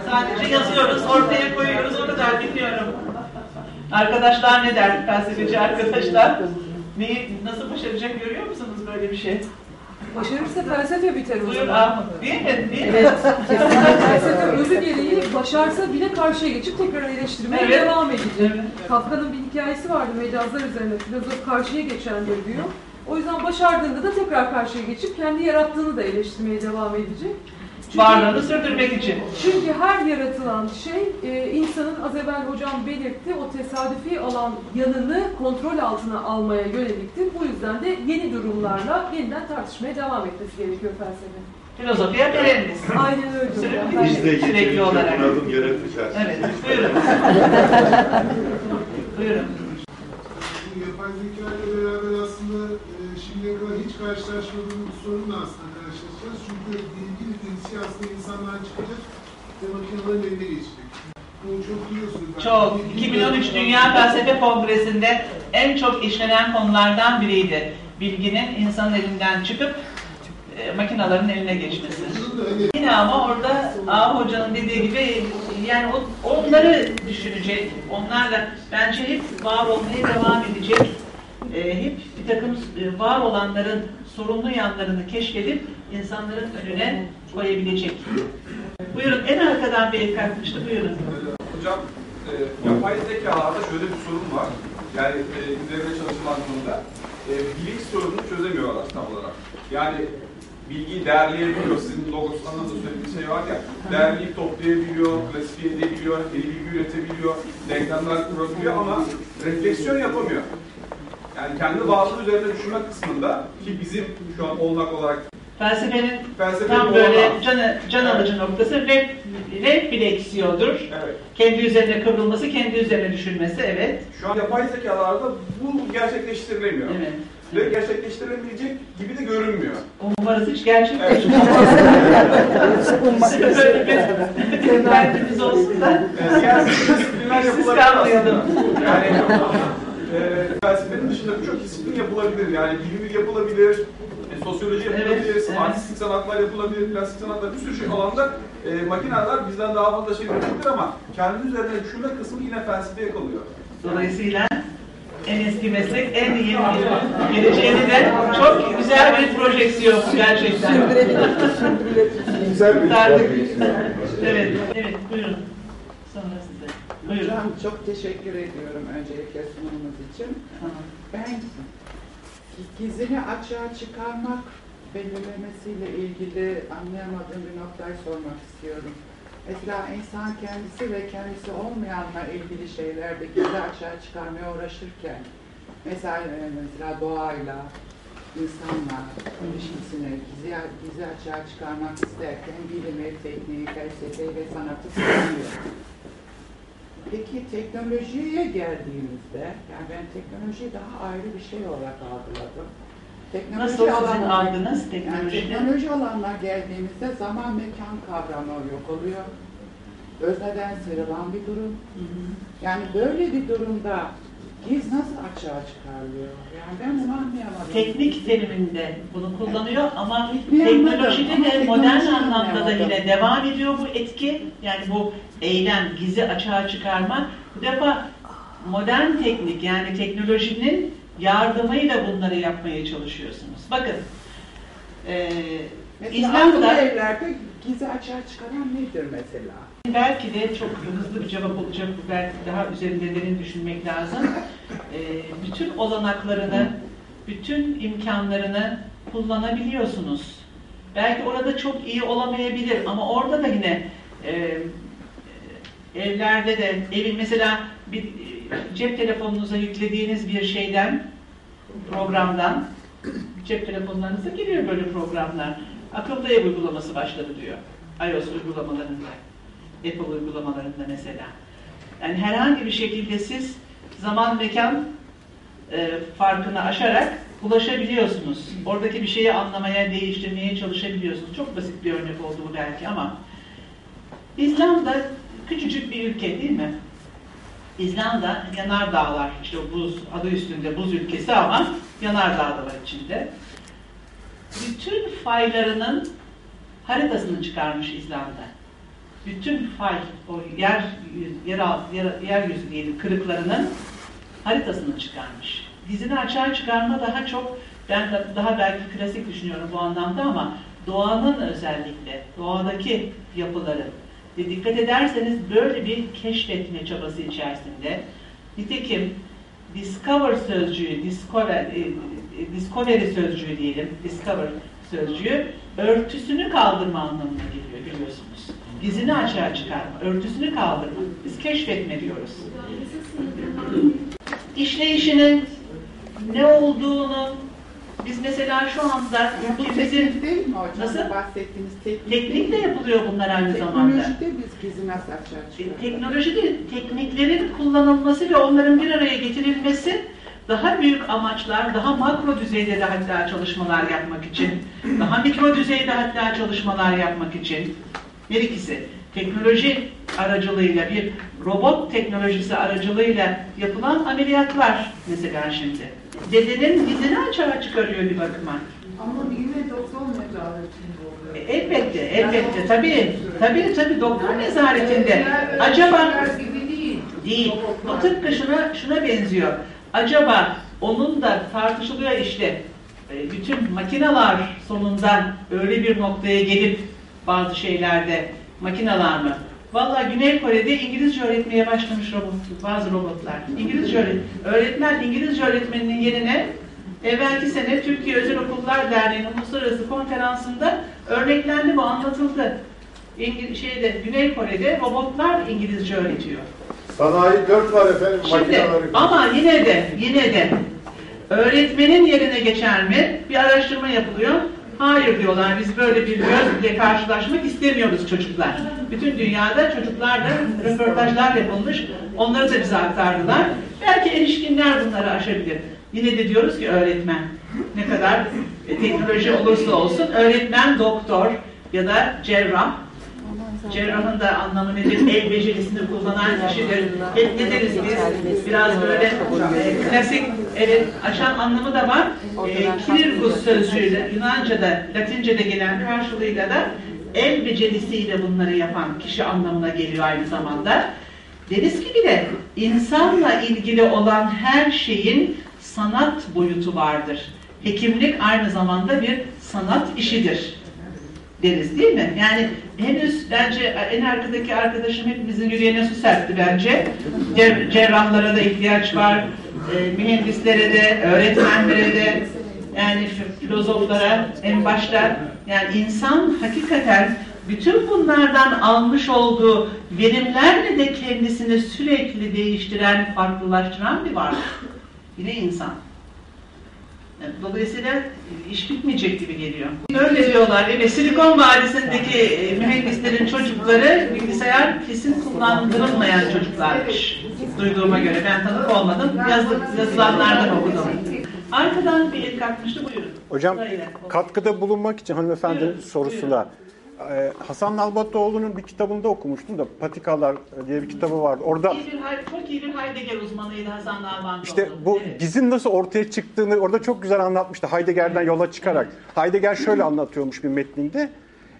Sadece yazıyoruz, ortaya koyuyoruz, o kadar bilmiyorum. Arkadaşlar ne der, felsefeci arkadaşlar? Neyi, nasıl başaracak görüyor musunuz böyle bir şey? Başarırsa felsefe biter o zaman. değil mi? Değil mi? Evet. Felsefe özü gereği başarsa bile karşıya geçip tekrar eleştirmeye Evet. devam edecek. Evet. Kafka'nın bir hikayesi vardı mecazlar üzerine. Filozof karşıya geçendir diyor. O yüzden başardığında da tekrar karşıya geçip kendi yarattığını da eleştirmeye devam edecek. Çünkü- Varlığını sürdürmek için. Çünkü her yaratılan şey e, insanın az evvel hocam belirtti o tesadüfi alan yanını kontrol altına almaya yöneliktir. Bu yüzden de yeni durumlarla yeniden tartışmaya devam etmesi gerekiyor felsefe. Filozofiya verelim. Aynen öyle. Sürekli Biz de sürekli yeterince olarak. bunalım yaratacağız. Evet, buyurun. buyurun. Bu yapay zeka ile beraber aslında e, şimdiye kadar hiç karşılaşmadığımız bir sorunla aslında karşılaşacağız. Çünkü bilgisi aslında insandan çıkacak ve makinelerin eline geçecek. Bunu çok biliyorsunuz. Çok. Bilgi- 2013 Dünya Felsefe Kongresi'nde en çok işlenen konulardan biriydi. Bilginin insanın elinden çıkıp e, makinelerin eline geçmesi. Yine ama orada Ağa Hoca'nın dediği gibi yani onları düşünecek, onlarla bence hep var olmaya devam edecek. E, hep bir takım e, var olanların sorunlu yanlarını keşfedip insanların önüne koyabilecek. Buyurun en arkadan bir el kalkmıştı, buyurun. Hocam, e, yapay zekalarda şöyle bir sorun var. Yani e, üzerine çalışılan konuda. E, bilinç sorununu çözemiyorlar tam olarak. Yani bilgiyi değerleyebiliyor. Sizin logosundan da söylediğiniz şey var ya. Değerleyip toplayabiliyor, klasifiye edebiliyor, yeni bilgi üretebiliyor, denklemler kurabiliyor ama refleksiyon yapamıyor. Yani kendi varlığı üzerine düşünme kısmında ki bizim şu an olmak olarak Felsefenin felsefenin tam böyle can, can alıcı noktası ref, refleksiyodur. Evet. Kendi üzerine kıvrılması, kendi üzerine düşünmesi, evet. Şu an yapay zekalarda bu gerçekleştirilemiyor. Evet. Ve gerçekleştirilebilecek gibi de görünmüyor. Umarız hiç gerçek Evet. Böyle bir derdimiz olsun da. Yani Siz kalmayalım. Yani e, felsefenin dışında birçok disiplin yapılabilir. Yani bilim yapılabilir, e, sosyoloji yapılabilir, Evet, evet. artistik sanatlar yapılabilir, plastik sanatlar, bir sürü şey alanda e, makineler bizden daha fazla şey üretebilir ama kendi üzerine düşünme kısmı yine felsefeye kalıyor. Dolayısıyla en eski meslek, en yeni geleceğini de çok güzel bir projeksiyon gerçekten. Güzel bir. Evet, evet buyurun. Buyurun. Hocam çok teşekkür ediyorum öncelikle sunumunuz için. Ben gizini açığa çıkarmak belirlemesiyle ilgili anlayamadığım bir noktayı sormak istiyorum. Mesela insan kendisi ve kendisi olmayanla ilgili şeylerde gizli açığa çıkarmaya uğraşırken, mesela, e, mesela doğayla, insanla ilişkisini gizli, gizli açığa çıkarmak isterken bilimi, tekniği, felsefeyi ve sanatı savunuyor. Peki teknolojiye geldiğimizde, yani ben teknolojiyi daha ayrı bir şey olarak algıladım. Teknoloji Nasıl sizin alanına- algınız Yani teknolojide? teknoloji alanına geldiğimizde zaman mekan kavramı yok oluyor. Özneden sıyrılan bir durum. Hı hı. Yani böyle bir durumda giz nasıl açığa çıkarılıyor? Yani ben bunu anlayamadım. Teknik teriminde bunu kullanıyor ama teknolojide anladım de ama modern teknolojiyi anlamda da anlayamadım. yine devam ediyor bu etki. Yani bu eylem, gizi açığa çıkarma. Bu defa modern teknik yani teknolojinin yardımıyla bunları yapmaya çalışıyorsunuz. Bakın, e, Mesela İzlanda'da evlerde gizi açığa çıkaran nedir mesela? Belki de çok hızlı bir cevap olacak, belki daha üzerinde derin düşünmek lazım. E, bütün olanaklarını, bütün imkanlarını kullanabiliyorsunuz. Belki orada çok iyi olamayabilir ama orada da yine e, evlerde de evin mesela bir e, cep telefonunuza yüklediğiniz bir şeyden programdan cep telefonlarınıza geliyor böyle programlar. Akıllı ev uygulaması başladı diyor. iOS uygulamalarında. Apple uygulamalarında mesela. Yani herhangi bir şekilde siz zaman mekan e, farkını aşarak ulaşabiliyorsunuz. Oradaki bir şeyi anlamaya, değiştirmeye çalışabiliyorsunuz. Çok basit bir örnek oldu bu belki ama İzlanda küçücük bir ülke değil mi? İzlanda yanar dağlar, işte buz, adı üstünde buz ülkesi ama yanar dağ da var içinde. Bütün faylarının haritasını çıkarmış İzlanda. Bütün fay, o yer, yer, yer, yeryüzü diyelim kırıklarının haritasını çıkarmış. Dizini açığa çıkarma daha çok, ben daha belki klasik düşünüyorum bu anlamda ama doğanın özellikle, doğadaki yapıları ve dikkat ederseniz böyle bir keşfetme çabası içerisinde nitekim discover sözcüğü, discover, e, e, discovery sözcüğü diyelim, discover sözcüğü örtüsünü kaldırma anlamına geliyor biliyorsunuz. Dizini açığa çıkarma, örtüsünü kaldırma. Biz keşfetme diyoruz. İşleyişinin ne olduğunu biz mesela şu anda Bu teknik değil mi hocam? Nasıl? Bahsettiğiniz teknik teknikle değil mi? yapılıyor bunlar aynı zamanda. Teknolojide biz gizli nasıl açığa E, çıkarıyoruz? Teknolojide tekniklerin kullanılması ve onların bir araya getirilmesi daha büyük amaçlar, daha makro düzeyde de hatta çalışmalar yapmak için, daha mikro düzeyde hatta çalışmalar yapmak için bir ikisi teknoloji aracılığıyla bir robot teknolojisi aracılığıyla yapılan ameliyatlar mesela şimdi. Dedenin dizini açığa çıkarıyor bir bakıma. Ama yine doktor nezaretinde oluyor. E, Elbette, elbette. Tabii, tabii, tabii doktor nezaretinde. Diğer Acaba değil. değil. O tıpkı şuna, şuna benziyor. Acaba onun da tartışılıyor işte e, bütün makineler sonunda öyle bir noktaya gelip bazı şeylerde makineler mı? Vallahi Güney Kore'de İngilizce öğretmeye başlamış robot, bazı robotlar. İngilizce öğret öğretmen İngilizce öğretmeninin yerine evvelki sene Türkiye Özel Okullar Derneği'nin uluslararası konferansında örneklendi bu anlatıldı. İngil şeyde Güney Kore'de robotlar İngilizce öğretiyor. Sanayi 4 var efendim Şimdi ama yine de yine de öğretmenin yerine geçer mi? Bir araştırma yapılıyor. Hayır diyorlar biz böyle bir gözle karşılaşmak istemiyoruz çocuklar. Bütün dünyada çocuklarla röportajlar yapılmış. Onları da bize aktardılar. Belki erişkinler bunları aşabilir. Yine de diyoruz ki öğretmen. Ne kadar teknoloji olursa olsun öğretmen doktor ya da cerrah Cerrahın da anlamı nedir? El becerisini kullanan kişidir. Hep ne deriz biz? Biraz böyle e, klasik, evet açan anlamı da var. E, Kirgus sözcüğüyle, Yunanca'da, Latince'de gelen karşılığıyla da el becerisiyle bunları yapan kişi anlamına geliyor aynı zamanda. Deriz ki bir de insanla ilgili olan her şeyin sanat boyutu vardır. Hekimlik aynı zamanda bir sanat işidir deriz değil mi? Yani henüz bence en arkadaki arkadaşım hepimizin yüreğine su serpti bence. Cer- cerrahlara da ihtiyaç var, e, mühendislere de, öğretmenlere de, yani filozoflara en başta. Yani insan hakikaten bütün bunlardan almış olduğu verimlerle de kendisini sürekli değiştiren, farklılaştıran bir varlık. Yine insan. Dolayısıyla iş bitmeyecek gibi geliyor. Öyle diyorlar. Evet, Silikon Vadisi'ndeki e, mühendislerin çocukları bilgisayar kesin kullandırılmayan çocuklarmış. Duyduğuma göre. Ben tanık olmadım. Yazı, yazılanlardan okudum. Arkadan bir el kalkmıştı. Buyurun. Hocam Sırayla. katkıda bulunmak için hanımefendinin Buyurun, sorusuna e, Hasan Nalbatoğlu'nun bir kitabında okumuştum da Patikalar diye bir kitabı vardı. Orada İyi bir, çok iyi bir Heidegger uzmanıydı Hasan Nalbantoğlu. işte bu Evet. gizin nasıl ortaya çıktığını orada çok güzel anlatmıştı Heidegger'den yola çıkarak. Heidegger şöyle anlatıyormuş bir metninde.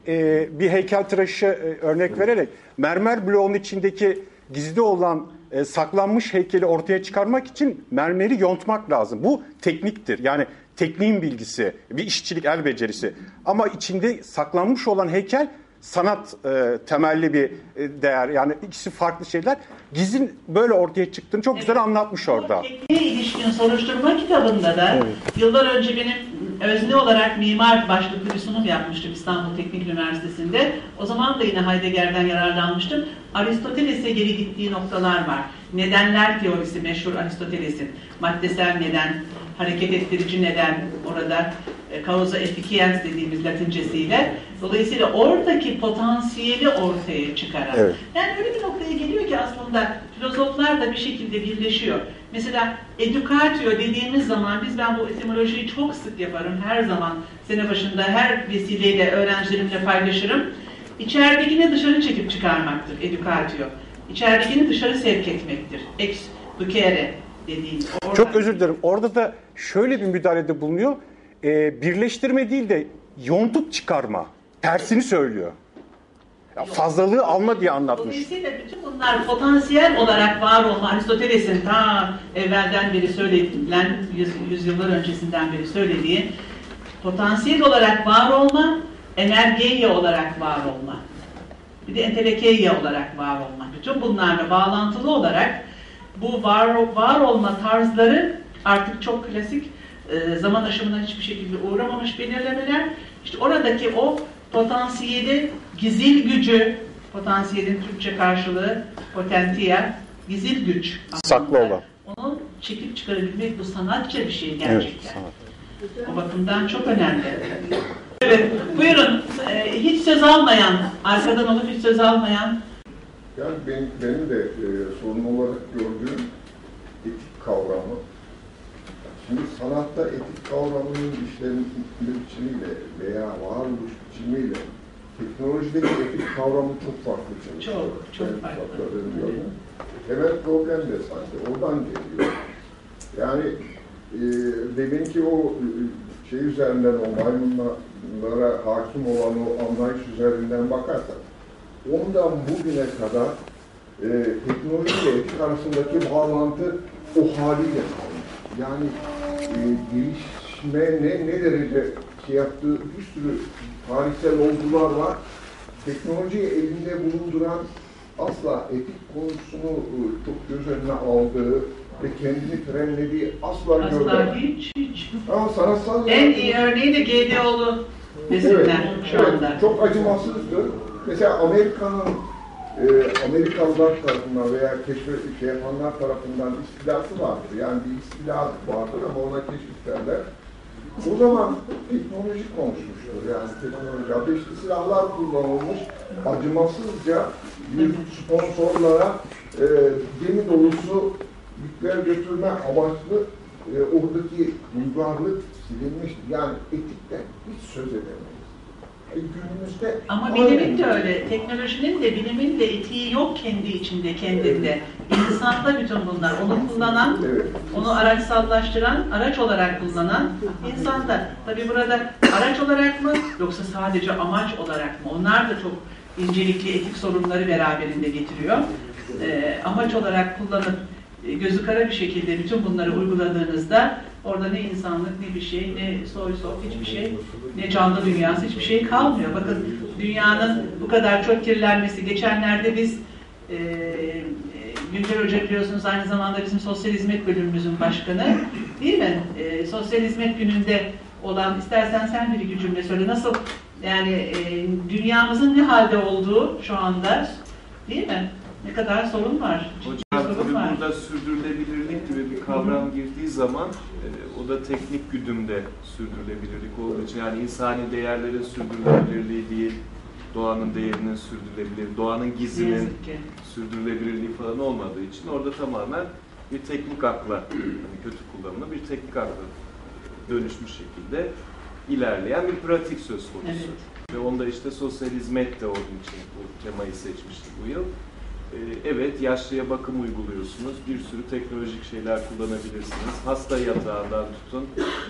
E, bir heykeltıraşı e, örnek vererek mermer bloğun içindeki gizli olan e, saklanmış heykeli ortaya çıkarmak için mermeri yontmak lazım. Bu tekniktir. Yani tekniğin bilgisi, bir işçilik el becerisi. Ama içinde saklanmış olan heykel sanat e, temelli bir e, değer. Yani ikisi farklı şeyler. Gizin böyle ortaya çıktığını çok güzel anlatmış orada. Tekniğe ilişkin soruşturma kitabında da yıllar önce benim özne olarak mimar başlıklı bir sunum yapmıştım İstanbul Teknik Üniversitesi'nde. O zaman da yine Heidegger'den yararlanmıştım. Aristoteles'e geri gittiği noktalar var. Nedenler teorisi meşhur Aristoteles'in. Maddesel neden, hareket ettirici neden orada e, causa efficiens dediğimiz latincesiyle. Dolayısıyla oradaki potansiyeli ortaya çıkaran. Evet. Yani öyle bir noktaya geliyor ki aslında filozoflar da bir şekilde birleşiyor. Mesela educatio dediğimiz zaman biz ben bu etimolojiyi çok sık yaparım her zaman sene başında her vesileyle öğrencilerimle paylaşırım. içeridekini dışarı çekip çıkarmaktır educatio. İçeridekini dışarı sevk etmektir. Ex ducere dediğimiz. Oradan- Çok özür dilerim. Orada da şöyle bir müdahalede bulunuyor. Ee, birleştirme değil de yontup çıkarma. Tersini söylüyor. Ya fazlalığı alma diye anlatmış. Dolayısıyla bütün bunlar potansiyel olarak var olma, Aristoteles'in ta evvelden beri söylediğinden, yüz, yüzyıllar öncesinden beri söylediği potansiyel olarak var olma, energeia olarak var olma. Bir de entelekeia olarak var olma. Bütün bunlarla bağlantılı olarak bu var, var olma tarzları artık çok klasik e, zaman aşımına hiçbir şekilde uğramamış belirlemeler. İşte oradaki o potansiyeli, gizil gücü, potansiyelin Türkçe karşılığı potentia, gizil güç. Saklı olan. Onu çekip çıkarabilmek bu sanatça bir şey Evet, gerçekten. sanat. O bakımdan çok önemli. Evet, buyurun. Ee, hiç söz almayan, arkadan olup hiç söz almayan. Yani benim, benim de e, sorun olarak gördüğüm etik kavramı. Şimdi sanatta etik kavramının işlenme biçimiyle veya varoluş biçimiyle teknolojideki etik kavramı çok farklı çalışıyor. Çok, çok Ben farklı. Temel problem de sanki oradan geliyor. Yani e, deminki o e, şey üzerinden, o maymunlara hakim olan o anlayış üzerinden bakarsak, ondan bugüne kadar e, teknoloji ile etik arasındaki bağlantı o haliyle kalmış. Yani gelişme ne, ne derece şey yaptığı bir sürü tarihsel olgular var. Teknolojiyi elinde bulunduran asla etik konusunu e, çok göz önüne aldığı ve kendini frenlediği asla, Asla görmedim. hiç, hiç. Ama sanatsal En iyi örneği de GDO'lu resimler şu evet, anda. Çok acımasızdı. Mesela Amerika'nın e, Amerikalılar tarafından veya keşfe şey yapanlar tarafından istilası vardır. Yani bir istila vardır ama ona keşif. O zaman teknoloji konuşmuştur. Yani teknoloji. Ateşli silahlar kullanılmış. Acımasızca bir sponsorlara e, gemi dolusu yükler götürme amaçlı e, oradaki duygularlık silinmiştir. Yani etikten hiç söz edemeyiz. E, günümüzde Ama bilimin de öyle, teknolojinin de bilimin de etiği yok kendi içinde, kendinde. İnsanda bütün bunlar. Onu kullanan, onu araçsallaştıran, araç olarak kullanan insanda. Tabii burada araç olarak mı yoksa sadece amaç olarak mı? Onlar da çok incelikli etik sorunları beraberinde getiriyor. Ee, amaç olarak kullanıp e, gözü kara bir şekilde bütün bunları uyguladığınızda orada ne insanlık ne bir şey, ne soy sop hiçbir şey, ne canlı dünyası hiçbir şey kalmıyor. Bakın dünyanın bu kadar çok kirlenmesi, geçenlerde biz e, e, Güncel Hoca biliyorsunuz aynı zamanda bizim sosyal hizmet bölümümüzün başkanı değil mi? E, sosyal hizmet gününde olan, istersen sen bir iki cümle söyle. Nasıl yani e, dünyamızın ne halde olduğu şu anda değil mi? Ne kadar sorun var. Hocam sorun tabii var. burada sürdürülebilirlik gibi bir kavram girdiği zaman e, o da teknik güdümde sürdürülebilirlik olduğu için yani insani değerlerin sürdürülebilirliği değil, doğanın değerinin sürdürülebilirliği, doğanın gizinin sürdürülebilirliği falan olmadığı için orada tamamen bir teknik akla, hani kötü kullanımla bir teknik akla dönüşmüş şekilde ilerleyen bir pratik söz konusu. Evet. Ve onda işte sosyal hizmet de olduğu için bu temayı seçmiştik bu yıl. Ee, Evet, yaşlıya bakım uyguluyorsunuz. Bir sürü teknolojik şeyler kullanabilirsiniz. Hasta yatağından tutun,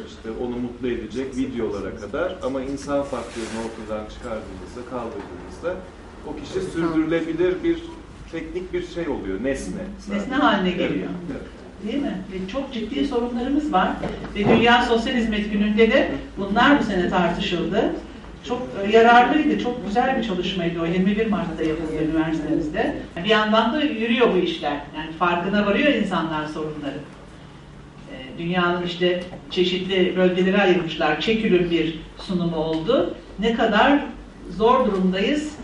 işte onu mutlu edecek videolara kadar. Ama insan faktörünü ortadan çıkardığınızda, kaldırdığınızda o kişi sürdürülebilir bir teknik bir şey oluyor, nesne. Nesne haline geliyor. Evet. Değil mi? Ve çok ciddi sorunlarımız var. Ve Dünya Sosyal Hizmet Günü'nde de bunlar bu sene tartışıldı. Çok yararlıydı, çok güzel bir çalışmaydı o 21 Mart'ta yapıldı üniversitemizde. Bir yandan da yürüyor bu işler. Yani farkına varıyor insanlar sorunları. E, Dünyanın işte çeşitli bölgelere ayırmışlar. Çekülün bir sunumu oldu. Ne kadar zor durumdayız.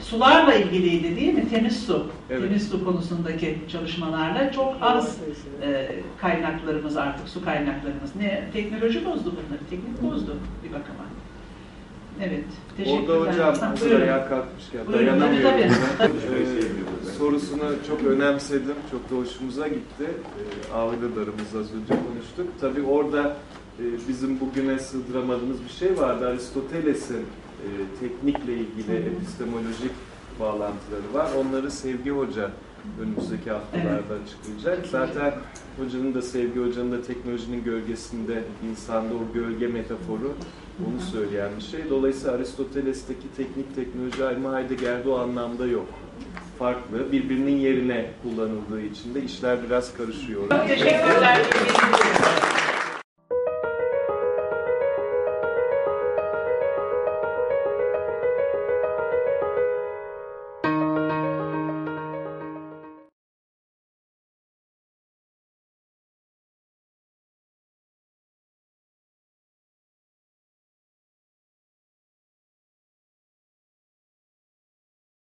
Sularla ilgiliydi değil mi? Temiz su. Evet. Temiz su konusundaki çalışmalarla çok az e, kaynaklarımız artık, su kaynaklarımız. Ne? Teknoloji bozdu bunları, teknik bozdu bir bakıma. Evet, teşekkürler. Orada hocam Ha, buyurun. ayağa kalkmışken Buyurun, dayanamıyorum. tabii, Ee, sorusunu çok önemsedim. Çok da hoşumuza gitti. Ee, Ağrılarımız az önce konuştuk. Tabii orada e, bizim bugüne sığdıramadığımız bir şey vardı. Aristoteles'in e, teknikle ilgili epistemolojik bağlantıları var. Onları Sevgi Hoca önümüzdeki haftalarda açıklayacak. Zaten hocanın da Sevgi Hoca'nın da teknolojinin gölgesinde insanda o gölge metaforu onu söyleyen bir şey. Dolayısıyla Aristoteles'teki teknik teknoloji ayrımı Heidegger'de o anlamda yok. Farklı, birbirinin yerine kullanıldığı için de işler biraz karışıyor. Çok teşekkürler.